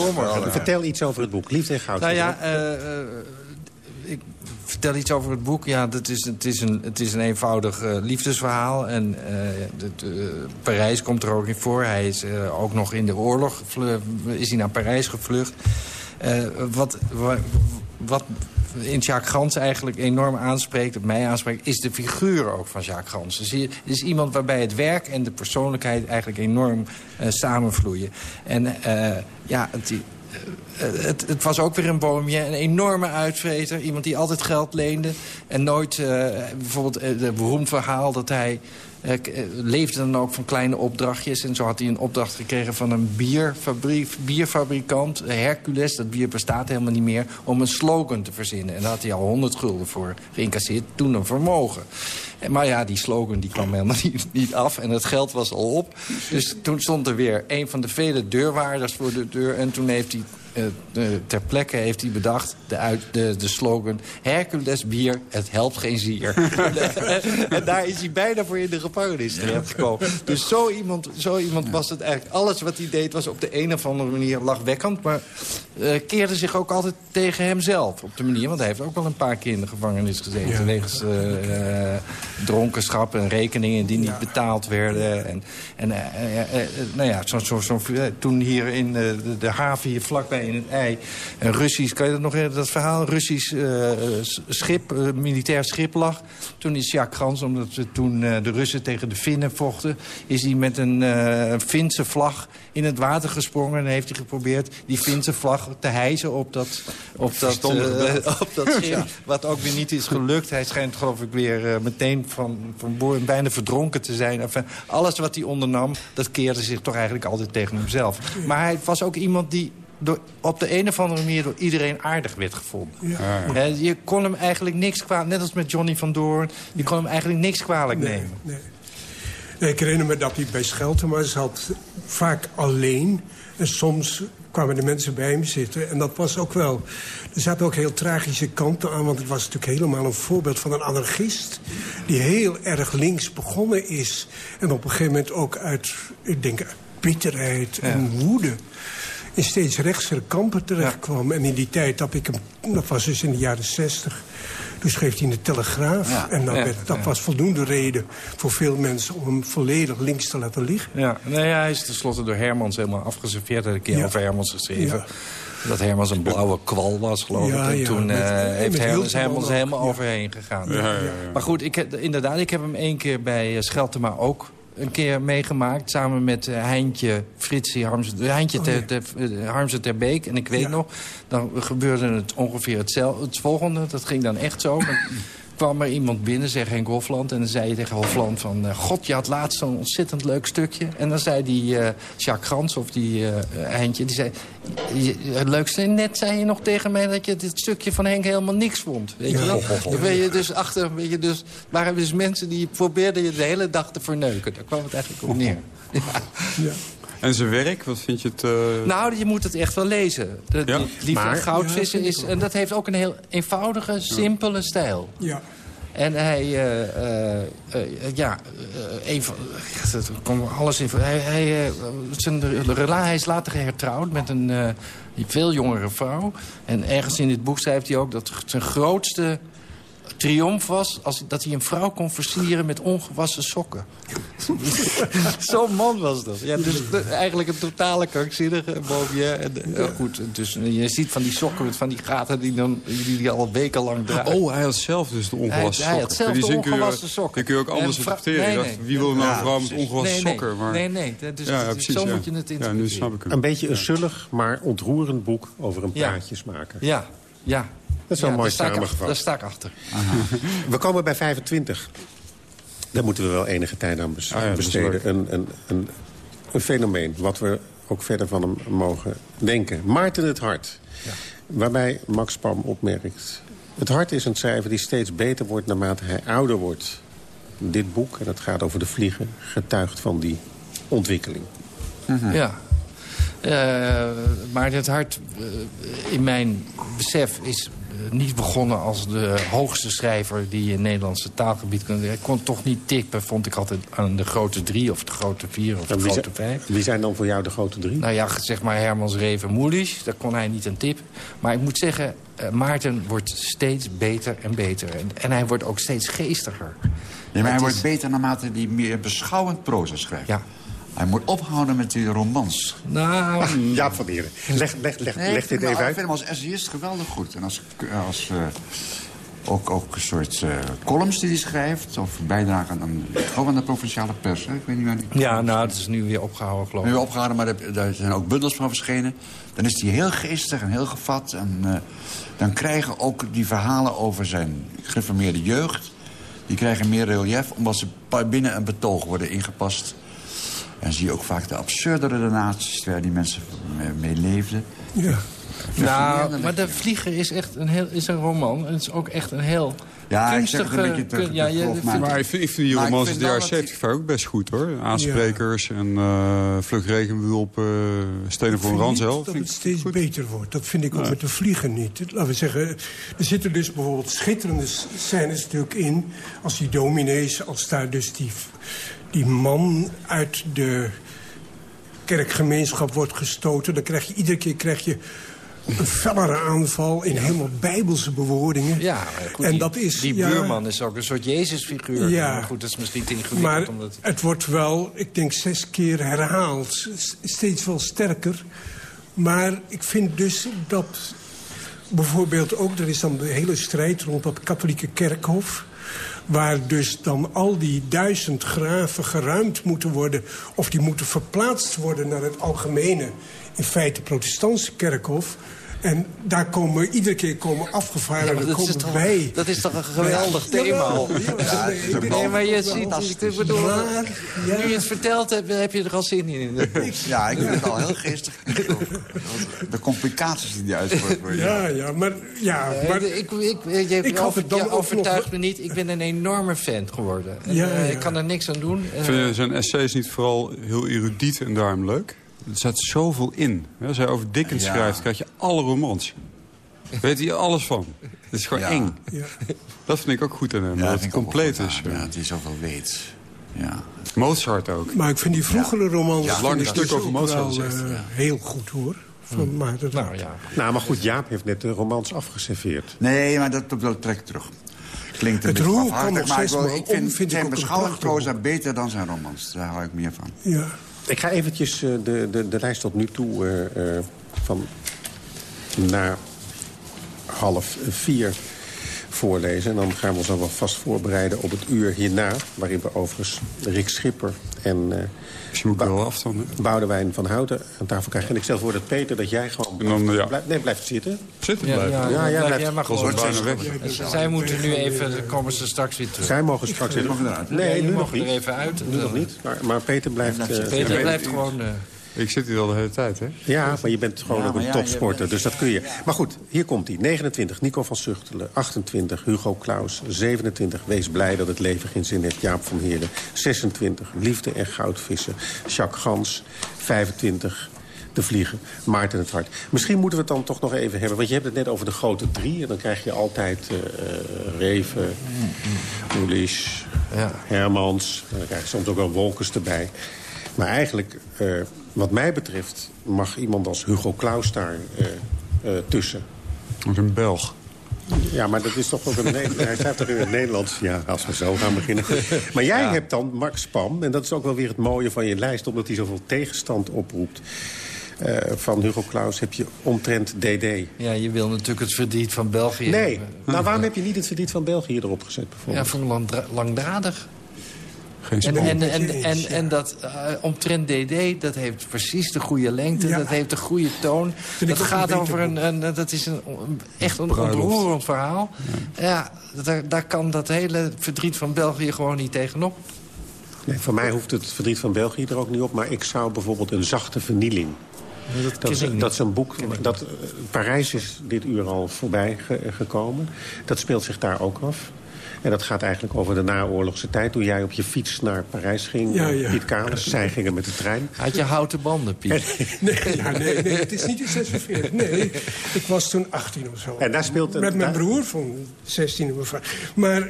vertel iets over het boek. Liefde en goud. Nou ja, eh, eh, vertel iets over het boek. Ja, dat is, het, is een, het is een eenvoudig eh, liefdesverhaal. En eh, het, eh, Parijs komt er ook in voor. Hij is eh, ook nog in de oorlog is hij naar Parijs gevlucht. Eh, wat, wa- wat in Jacques Gans eigenlijk enorm aanspreekt, op mij aanspreekt... is de figuur ook van Jacques Gans. Dus is iemand waarbij het werk en de persoonlijkheid eigenlijk enorm eh, samenvloeien. En eh, ja, het, eh, het, het was ook weer een boomje, een enorme uitvreter. Iemand die altijd geld leende. En nooit, eh, bijvoorbeeld eh, het beroemd verhaal dat hij... eh, eh, leefde dan ook van kleine opdrachtjes. En zo had hij een opdracht gekregen van een bierfabrie, bierfabrikant. eh, Hercules, dat bier bestaat helemaal niet meer. Om een slogan te verzinnen. En daar had hij al 100 gulden voor geïncasseerd. Toen een vermogen. En, maar ja, die slogan die kwam helemaal niet, niet af. En het geld was al op. Dus toen stond er weer een van de vele deurwaarders voor de deur. En toen heeft hij eh, eh, ter plekke heeft hij bedacht de, uit, de, de slogan... Hercules bier, het helpt geen zier. en daar is hij bijna voor in de gevangenis terechtgekomen. Dus zo iemand, zo iemand was het eigenlijk. Alles wat hij deed was op de een of andere manier lachwekkend... maar eh, keerde zich ook altijd tegen hemzelf op de manier. Want hij heeft ook wel een paar keer in de gevangenis gezeten... wegens eh, eh, dronkenschap en rekeningen die niet betaald werden. En, en eh, eh, eh, nou ja, zo, zo, zo, eh, toen hier in eh, de, de haven hier vlakbij in het ei... een Russisch, kan je dat nog herinneren, dat verhaal? Een Russisch eh, schip, eh, militair schip lag. Toen is Jacques Gans, omdat ze toen eh, de Russen tegen de Finnen vochten... is hij met een Finse vlag in het water gesprongen... en heeft hij geprobeerd die Finse vlag te hijsen op dat, op dat, op dat schip. Wat ook weer niet is gelukt. Hij schijnt geloof ik weer meteen van, van boord bijna verdronken te zijn. Enfin, alles wat hij ondernam, dat keerde zich toch eigenlijk altijd tegen hemzelf. Maar hij was ook iemand die door, op de een of andere manier door iedereen aardig werd gevonden. Eh, je kon hem eigenlijk niks kwalijk, net als met Johnny van Doorn... je kon hem eigenlijk niks kwalijk nemen. Nee. Nee, ik herinner me dat hij bij Scheltema zat vaak alleen. En soms kwamen de mensen bij hem zitten. En dat was ook wel... Er zaten ook heel tragische kanten aan. Want het was natuurlijk helemaal een voorbeeld van een anarchist... die heel erg links begonnen is. En op een gegeven moment ook uit, ik denk, uit bitterheid en woede... in steeds rechtsere kampen terechtkwam. En in die tijd dat ik hem, dat was dus in de jaren zestig... toen schreef hij in de Telegraaf. Ja. En dat, Ja, werd, dat ja. was voldoende reden voor veel mensen... om hem volledig links te laten liggen. Ja, nee, hij is tenslotte door Hermans helemaal afgeserveerd. Hij een keer Ja. over Hermans geschreven. Ja. Dat Hermans een blauwe kwal was, geloof Ja, ik. En ja, toen met- eh, heeft Hermans, Hermans helemaal ja. overheen gegaan. Ja, ja, ja. Maar goed, ik, heb- inderdaad, ik heb hem één keer bij eh, Scheltema ook een keer meegemaakt. Samen met eh, Heintje Fritsie Harmsen, eh, Heintje Oh, ter, ter, eh, Harmsen ter Beek. En ik weet Ja. nog, dan gebeurde het ongeveer hetzelfde, het volgende. Dat ging dan echt zo. kwam er iemand binnen, zeg Henk Hofland. En dan zei je tegen Hofland van... eh, God, je had laatst zo'n ontzettend leuk stukje. En dan zei die eh Jacques Grans of die eh Heintje... die zei, je- het leukste net zei je nog tegen mij... dat je dit stukje van Henk helemaal niks vond. Weet je wel? Dan ben je dus achter... Weet je dus, waren dus mensen die probeerden je de hele dag te verneuken. Daar kwam het eigenlijk op neer. Ja. En zijn werk, wat vind je het... eh, Nou, je moet het echt wel lezen. De, Ja. die Lieve Maar- Goudvissen Ja, is... En dat heeft ook een heel eenvoudige, simpele stijl. Ja. En hij, eh, eh, ja, een van, ja, dat komt alles in. Hij, hij, zijn rela- hij is later hertrouwd met een eh, veel jongere vrouw. En ergens in dit boek schrijft hij ook dat zijn grootste triomf was... Als, dat hij een vrouw kon versieren met ongewassen sokken. Zo'n man was dat. Ja, dus de- eigenlijk een totale krankzinnige boven je. En, goed, dus je ziet van die sokken met van die gaten die, dan, die, die al wekenlang draagt. Oh, hij had zelf dus de ongewassen Hij- hij sokken. had zelf de zin kun je- ongewassen sokken. Die kun je ook anders interpreteren. nee, nee. wie wil nou Ja, een vrouw met ongewassen nee, sokken? Maar... nee, nee. Is, ja, precies. zo ja. moet je het Ja, interpreteren. nu snap ik hem. Een beetje een zullig, maar ontroerend boek over een Ja. praatjesmaker. Ja, ja. Dat is wel Ja, mooi samengevat. Daar sta ik achter. We komen bij 25. Daar moeten we wel enige tijd aan bes- Ah ja, besteden. Een, een, een, een fenomeen wat we ook verder van hem mogen denken. Maarten het Hart. Waarbij Max Pam opmerkt... Het hart is een schrijver die steeds beter wordt naarmate hij ouder wordt. Dit boek, en dat gaat over de vliegen, getuigt van die ontwikkeling. Ja. Eh, maar het hart eh, in mijn besef is niet begonnen als de hoogste schrijver die je in het Nederlandse taalgebied kon. Hij kon toch niet tippen, vond ik altijd, aan de grote drie of de grote vier of de grote vijf. wie zijn dan voor jou de grote drie? Nou ja, zeg maar Hermans Reven Moelisch, daar kon hij niet aan tippen. Maar ik moet zeggen, eh, Maarten wordt steeds beter en beter. En, en hij wordt ook steeds geestiger. Nee, maar hij wordt beter naarmate hij meer beschouwend proza schrijft. Ja. Hij moet ophouden met die romans. Nou, Jaap van Dieren. Leg, leg, leg, Nee, leg ik dit even ik uit. vind hem als essayist geweldig goed. En als, als eh, ook, ook een soort eh, columns die hij schrijft. Of bijdragen aan, gewoon aan de provinciale pers. Hè? Ik weet niet waar die ja, nou, het is nu weer opgehouden, geloof nu ik. opgehouden, maar er, daar zijn ook bundels van verschenen. Dan is hij heel geestig en heel gevat. En eh, dan krijgen ook die verhalen over zijn gereformeerde jeugd... die krijgen meer relief, omdat ze binnen een betoog worden ingepast. En zie je ook vaak de absurde redenaties... waar die mensen mee- leefden. Ja. Nou, maar De Vlieger is echt een, heel, is een roman. En het is ook echt een heel Ja, ik zeg het kunstige... een beetje te- kun- ja, maar- Maar ik vind, ik vind die romans uit vind de jaren dat 70 ook best goed, hoor. Aansprekers en eh Vlug Regenwulp, eh Stenen voor een Ik vind Ransel. dat Vind het steeds goed. beter wordt. Dat vind ik ook met de vliegen niet. Laten we zeggen, er zitten dus bijvoorbeeld schitterende scènes natuurlijk in... als die dominees, als daar dus die, die man uit de kerkgemeenschap wordt gestoten... dan krijg je iedere keer krijg je een fellere aanval in helemaal bijbelse bewoordingen. Ja, goed, en die, dat is, die ja, buurman is ook een soort Jezusfiguur. Ja. Maar goed, dat is misschien te ingewikkeld. Maar omdat... het wordt wel, ik denk, zes keer herhaald. Steeds wel sterker. Maar ik vind dus dat bijvoorbeeld ook... er is dan de hele strijd rond dat katholieke kerkhof... waar dus dan al die duizend graven geruimd moeten worden... of die moeten verplaatst worden naar het algemene... in feite protestantse kerkhof... En daar komen iedere keer komen Ja, afgevaardigden maar dat, is komen toch, bij. dat is toch een geweldig Ja, thema? jawel, jawel. Nee, ik maar je ziet, ik bedoel, Maar, ja. nu je het verteld hebt, heb je er al zin in. Ja, ik vind het al heel geestig. De complicaties die die uitvoert. worden. Ja, ja, maar... Ja, Eh, maar ik, ik, je Ik had over, het dan je overtuigt me niet. Ik ben een enorme fan geworden. En, Ja, eh, ja. Ik kan er niks aan doen. Eh, Vind je zijn essays niet vooral heel erudiet en daarom leuk? Er zit zoveel in. Als hij over Dickens Ja. schrijft, krijg je alle romans. Weet hij alles van. Het is gewoon Ja. eng. Ja. Dat vind ik ook goed aan hem. Ja, dat het compleet is. Ja, dat hij zoveel weet. Ja. Mozart ook. Maar ik vind die vroegere romans Ja, lang stuk dus over Mozart wel eh, heel goed hoor. van Maarten. Nou ja. Nou, maar goed, Jaap heeft net de romans afgeserveerd. Nee, maar dat, dat trek ik terug. Klinkt een Het beetje afhartig, maar ik, maar vind, zijn beschouwingsproza prachtig beter dan zijn romans. Daar hou ik meer van. Ja. Ik ga eventjes eh, de, de, de lijst tot nu toe eh, eh, van na half vier voorlezen. En dan gaan we ons dan wel vast voorbereiden op het uur hierna... waarin we overigens Rick Schipper en je moet wel afstand, hè? Boudewijn van Houten aan tafel krijgen. En ik stel voor dat Peter, dat jij gewoon... En dan, ja. blijft, nee, blijft zitten. Zitten Ja, blijven. ja, Ja, blijf blijft- jij was gewoon bijna weg. Ja, Zij- dus moeten nu even, eh, komen ze straks weer terug. Zij mogen straks... Mag eruit, hè? Nee, Ja, nu nog mogen niet. er even uit. Nu nog niet. Maar, maar Peter blijft... eh, zitten. Peter blijft gewoon... Ik zit hier al de hele tijd, hè? Ja, maar je bent gewoon Ja, ook een ja, topsporter, dus dat kun je. Maar goed, hier komt hij. 29, Nico van Zuchtelen. 28, Hugo Claus. 27, Wees blij dat het leven geen zin heeft, Jaap van Heerden. 26, Liefde en goudvissen, Jacques Gans. 25, De Vliegen, Maarten het Hart. Misschien moeten we het dan toch nog even hebben, want je hebt het net over de grote drie. En dan krijg je altijd eh eh, Reven, Moulish, Ja. Hermans. En dan krijg je soms ook wel Wolkers erbij. Maar eigenlijk, eh, wat mij betreft, mag iemand als Hugo Claus daar eh, eh, tussen. Dat is een Belg. Ja, maar dat is toch ook een... Hij schrijft toch in het Nederlands? Ja, als we zo gaan beginnen. Maar jij hebt dan Max Pam. En dat is ook wel weer het mooie van je lijst... omdat hij zoveel tegenstand oproept. Eh, van Hugo Claus heb je omtrent DD. Ja, je wil natuurlijk het verdriet van België Nee. hebben. Nou, waarom heb je niet het verdriet van België erop gezet, Ja, bijvoorbeeld? ik langdra- langdradig. Geen En, en, en, en, en dat uh, omtrent DD, dat heeft precies de goede lengte. Ja. Dat heeft de goede toon. Dat gaat over een. Dat is een, een- echt een ontroerend verhaal. Ja, daar, daar kan dat hele verdriet van België gewoon niet tegenop. Nee, voor mij hoeft het verdriet van België er ook niet op. Maar ik zou bijvoorbeeld een zachte vernieling... Dat, Dat is, dat een boek. Dat, eh, Parijs is dit uur al voorbij ge- gekomen. Dat speelt zich daar ook af. En dat gaat eigenlijk over de naoorlogse tijd. Toen jij op je fiets naar Parijs ging, Ja, ja. Piet Kalis. Zij gingen met de trein. Had je houten banden, Piet? Nee, ja, nee, nee, het is niet in 46. Nee, ik was toen 18 of zo. En daar speelt een- Met mijn broer van 16 of Maar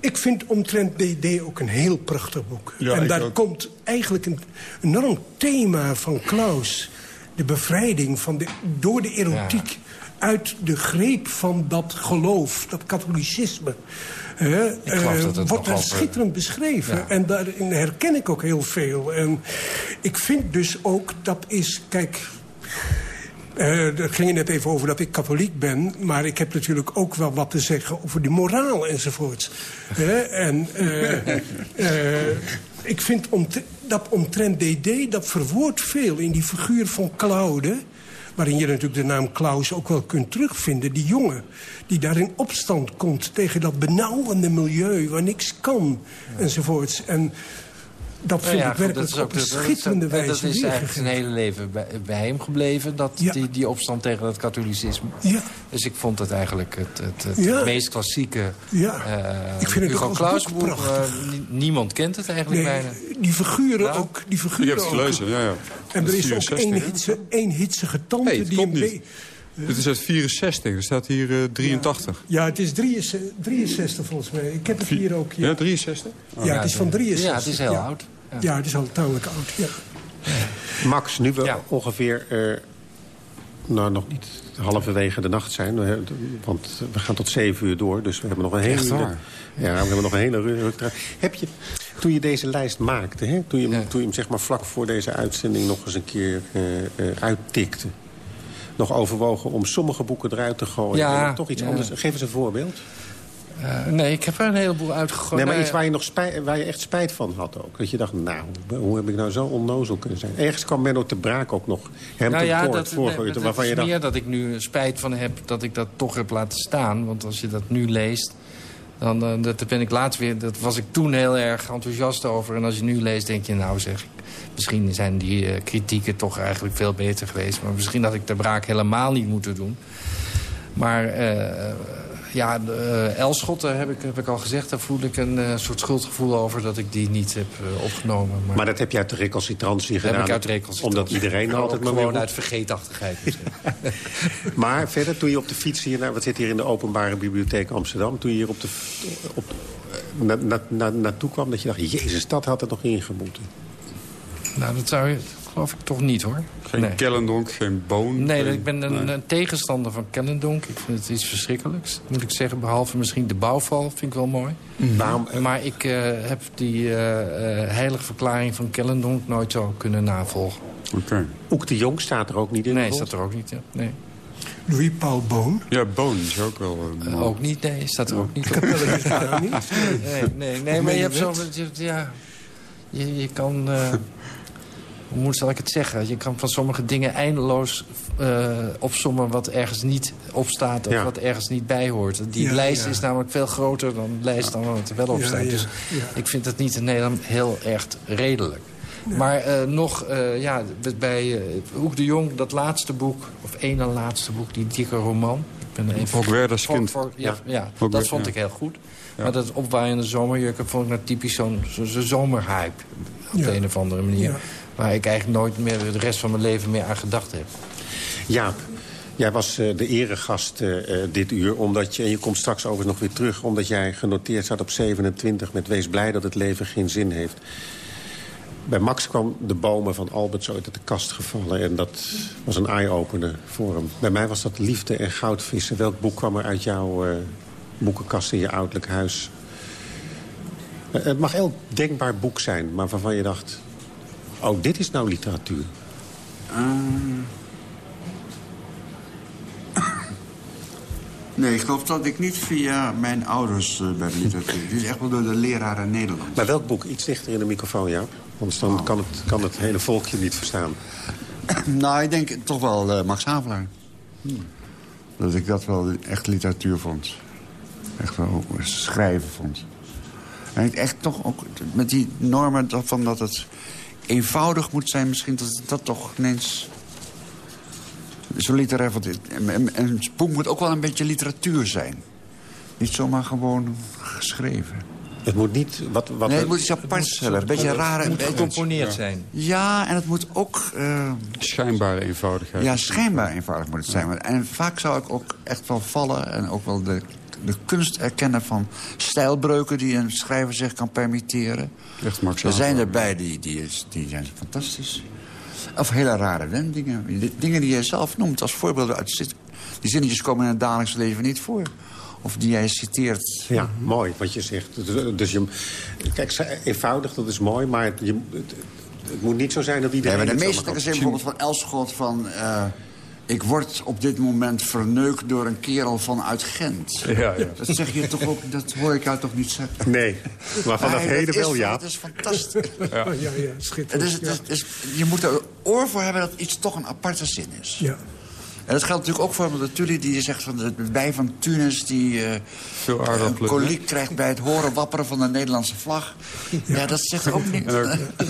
ik vind omtrent DD ook een heel prachtig boek. Ja, en daar ook. komt eigenlijk een enorm thema van Klaus. De bevrijding van de, door de erotiek. Uit de greep van dat geloof, dat katholicisme. Hè, eh, dat wordt daar schitterend beschreven. Ja. En daarin herken ik ook heel veel. En ik vind dus ook, dat is, kijk... eh dat ging je net even over dat ik katholiek ben. Maar ik heb natuurlijk ook wel wat te zeggen over de moraal enzovoorts. En eh, eh, ik vind dat omtrent DD, dat verwoordt veel in die figuur van Claude waarin je natuurlijk de naam Klaus ook wel kunt terugvinden. Die jongen die daar in opstand komt tegen dat benauwende milieu... waar niks kan, enzovoorts. En dat vind Nou ja, ik werkelijk op een dat schitterende dat wijze Dat is eigenlijk zijn hele leven bij, bij hem gebleven, dat, Ja. die, die opstand tegen het katholicisme. Ja. Dus ik vond het eigenlijk het, het, het meest klassieke Ja. eh, Ik vind het Hugo ook als Claus boek eh, nie- niemand kent het eigenlijk Nee, bijna. Die figuren Nou, ook. Die figuren het ook. gelezen, ja, ja. En er is ook 64, één hè? hitse, één hitsige tante die... een niet. Dit is uit 64, er staat hier eh, 83. Ja, het is 63, 63 volgens mij. Ik heb het hier ook. Ja, Ja, 63? ja het is van 63. Ja, het is heel ja. oud. Ja. Ja, het is al tamelijk oud. Ja. Max, nu we Ja. ongeveer... eh, nou, nog niet halverwege de nacht zijn. eh, Want we gaan tot zeven uur door. Dus we hebben nog een hele... Echt waar? Ja, we hebben nog een hele ru- ruk. Heb je, toen je deze lijst maakte... Hè, toen, je, hem- Ja. toen je hem zeg maar vlak voor deze uitzending nog eens een keer eh, uittikte... nog overwogen om sommige boeken eruit te gooien... Ja, en toch iets ja. anders... Geef eens een voorbeeld. Eh, nee, ik heb er een heleboel uitgegooid. nee, maar Nou iets waar je, nog spijt, waar je echt spijt van had ook. Dat je dacht, nou, hoe heb ik nou zo onnozel kunnen zijn? Ergens kwam Menno te Braak ook nog hem nou ja, dat, nee, dat waarvan je dacht... meer dat ik nu spijt van heb dat ik dat toch heb laten staan. Want als je dat nu leest, dan eh, dat ben ik laatst weer... Dat was ik toen heel erg enthousiast over. En als je nu leest, denk je, nou zeg. Misschien zijn die eh, kritieken toch eigenlijk veel beter geweest. Maar misschien had ik de braak helemaal niet moeten doen. Maar eh, ja, eh, Elschot, daar heb ik, heb ik al gezegd... daar voel ik een eh, soort schuldgevoel over dat ik die niet heb eh, opgenomen. Maar, Maar dat heb je uit de recalcitrantie dat heb gedaan. ik uit recalcitrantie. Omdat iedereen altijd maar Gewoon uit vergeetachtigheid. Maar verder, toen je op de fiets hier... naar wat zit hier in de openbare bibliotheek Amsterdam... toen je hier op de, op, na, na, na, naartoe kwam, dat je dacht... Jezus, dat had er nog ingemoeten. Nou, dat zou je... geloof ik toch niet, hoor. Geen Nee. Kellendonk, geen Boon. Nee, geen- ik ben een, nee. een tegenstander van Kellendonk. Ik vind het iets verschrikkelijks, moet ik zeggen. Behalve misschien de bouwval, vind ik wel mooi. Waarom, Maar ik eh, heb die eh, eh, heilige verklaring van Kellendonk nooit zo kunnen navolgen. Oké. Oek de Jong staat er ook niet in. Nee, staat er ook niet. Ja. Nee. Louis Paul Boon. Ja, Boon is ook wel... eh, Eh, ook niet, nee, staat er ook niet op. Nee, nee, nee maar je hebt zo... je- Ja, je, je kan... eh, hoe moet zal ik het zeggen? Je kan van sommige dingen eindeloos eh opsommen wat ergens niet opstaat... of Ja. wat ergens niet bij hoort. Die Ja, lijst ja. is namelijk veel groter dan de lijst dan wat er wel op Ja, staat. ja, Dus ja. ik vind het niet in Nederland heel erg redelijk. Maar eh, nog, eh, ja, bij Hoek de Jong, dat laatste boek... of één laatste boek, die dikke roman... Ik ben even Ook Werder's kind. voor- ja, dat vond ja. ik heel goed. Maar dat opwaaiende zomerjurken vond ik nou typisch zo'n zo, zo zomerhype. Op Ja. de een of andere manier. Waar ik eigenlijk nooit meer de rest van mijn leven meer aan gedacht heb. Jaap, jij was eh, de eregast eh, eh, dit uur. Omdat je, en je komt straks overigens nog weer terug... omdat jij genoteerd staat op 27 met Wees blij dat het leven geen zin heeft. Bij Max kwam de bomen van Albert zo uit de kast gevallen. En dat was een eye-opener voor hem. Bij mij was dat Liefde en Goudvissen. Welk boek kwam er uit jouw boekenkast in je ouderlijk huis? Het mag elk denkbaar boek zijn, maar waarvan je dacht... oh, dit is nou literatuur. Nee, ik geloof dat ik niet via mijn ouders eh, bij literatuur. Het is echt wel door de leraren Nederlands. Maar welk boek? Iets dichter in de microfoon, Jaap. Anders dan kan, het, kan het hele volkje niet verstaan. Nou, ik denk toch wel eh, Max Havelaar. Dat ik dat wel echt literatuur vond. Echt wel schrijven vond. En ik echt toch ook met die normen van dat het eenvoudig moet zijn... misschien dat dat toch ineens zo literair vond. En, en, boek moet ook wel een beetje literatuur zijn. Niet zomaar gewoon geschreven. Het moet niet... Wat, wat nee, het moet iets aparts hebben. Een beetje rare... Het moet gecomponeerd zijn. Ja, en het moet ook... eh, Schijnbare eenvoudigheid. ja, schijnbaar eenvoudig moet het zijn. En vaak zou ik ook echt wel vallen... en ook wel de, de kunst erkennen van stijlbreuken... die een schrijver zich kan permitteren. Echt Max Er zijn erbij die, die, is- die zijn fantastisch. Of hele rare wendingen. Dingen die jij zelf noemt als voorbeelden uit... zit- Die zinnetjes komen in het dagelijks leven niet voor. Of die jij citeert. Ja, mooi wat je zegt. Dus- Dus je, kijk, eenvoudig, dat is mooi, maar het, je, het, het moet niet zo zijn dat Ja, iedereen... maar de meeste kan. bijvoorbeeld van Elschot van... eh, ik word op dit moment verneukt door een kerel vanuit Gent. Ja, ja. Dat zeg je toch ook, dat hoor ik jou toch niet zeggen? Nee, maar van dat Nee, heden wel, ja. Dat is fantastisch. Ja, ja, ja, Het schitterend. is, het is, het is- je moet er oor voor hebben dat iets toch een aparte zin is. Ja. En dat geldt natuurlijk ook voor de Tully die je zegt van de bij van Tunis... die eh, Veel een aardappelen. koliek krijgt bij het horen wapperen van de Nederlandse vlag. Ja, dat zegt ook niet. En ook eh,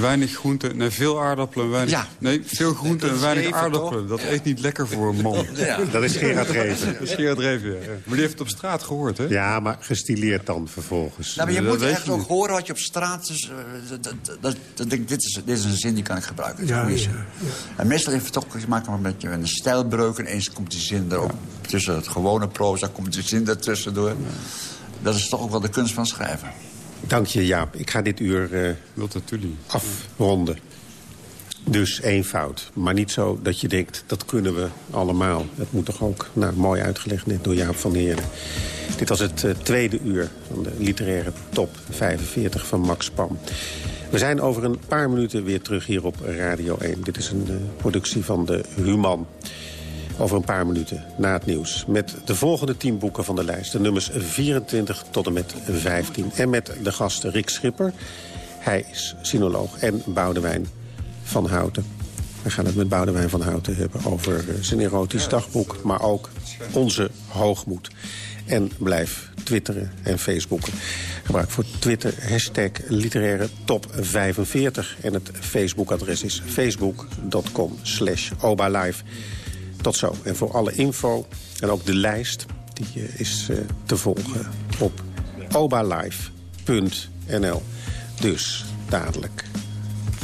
weinig groente, nee, veel aardappelen. Weinig, Ja. Nee, veel groente en weinig aardappelen. Dat eet niet lekker voor een man. Ja. Dat is Gerard Reven. Dat is Gerard Reven, ja. Maar die heeft het op straat gehoord, hè? Ja, maar gestileerd dan vervolgens. Nou, maar je Dat moet echt je ook niet. horen wat je op straat... Dus, dat, dat, dat, dat denk ik, dit, is, dit is een zin die kan ik gebruiken. Ja. En meestal heeft het toch te maken met een beetje een stijlbreuk. En eens komt die zin er ook tussen het gewone proza... komt die zin ertussendoor. Dat is toch ook wel de kunst van schrijven. Dank je, Jaap. Ik ga dit uur eh, Multatuli. afronden. Dus eenvoud. Maar niet zo dat je denkt, dat kunnen we allemaal. Het moet toch ook, nou, mooi uitgelegd net door Jaap van Heerden. Dit was het eh, tweede uur van de literaire top 45 van Max Pam. We zijn over een paar minuten weer terug hier op Radio 1. Dit is een eh, productie van de Human. Over een paar minuten na het nieuws. Met de volgende tien boeken van de lijst. De nummers 24 tot en met 15. En met de gasten Rick Schipper. Hij is sinoloog. En Boudewijn van Houten. We gaan het met Boudewijn van Houten hebben over eh, zijn erotisch dagboek. Maar ook onze hoogmoed. En blijf twitteren en facebooken. Gebruik voor Twitter hashtag literaire top 45. En het Facebookadres is facebook.com slash obalive. Tot zo. En voor alle info en ook de lijst... die eh, is eh, te volgen op obalive.nl. Dus dadelijk,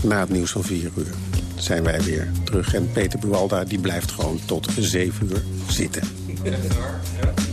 na het nieuws van 4 uur, zijn wij weer terug. En Peter Bualda die blijft gewoon tot 7 uur zitten. Ja.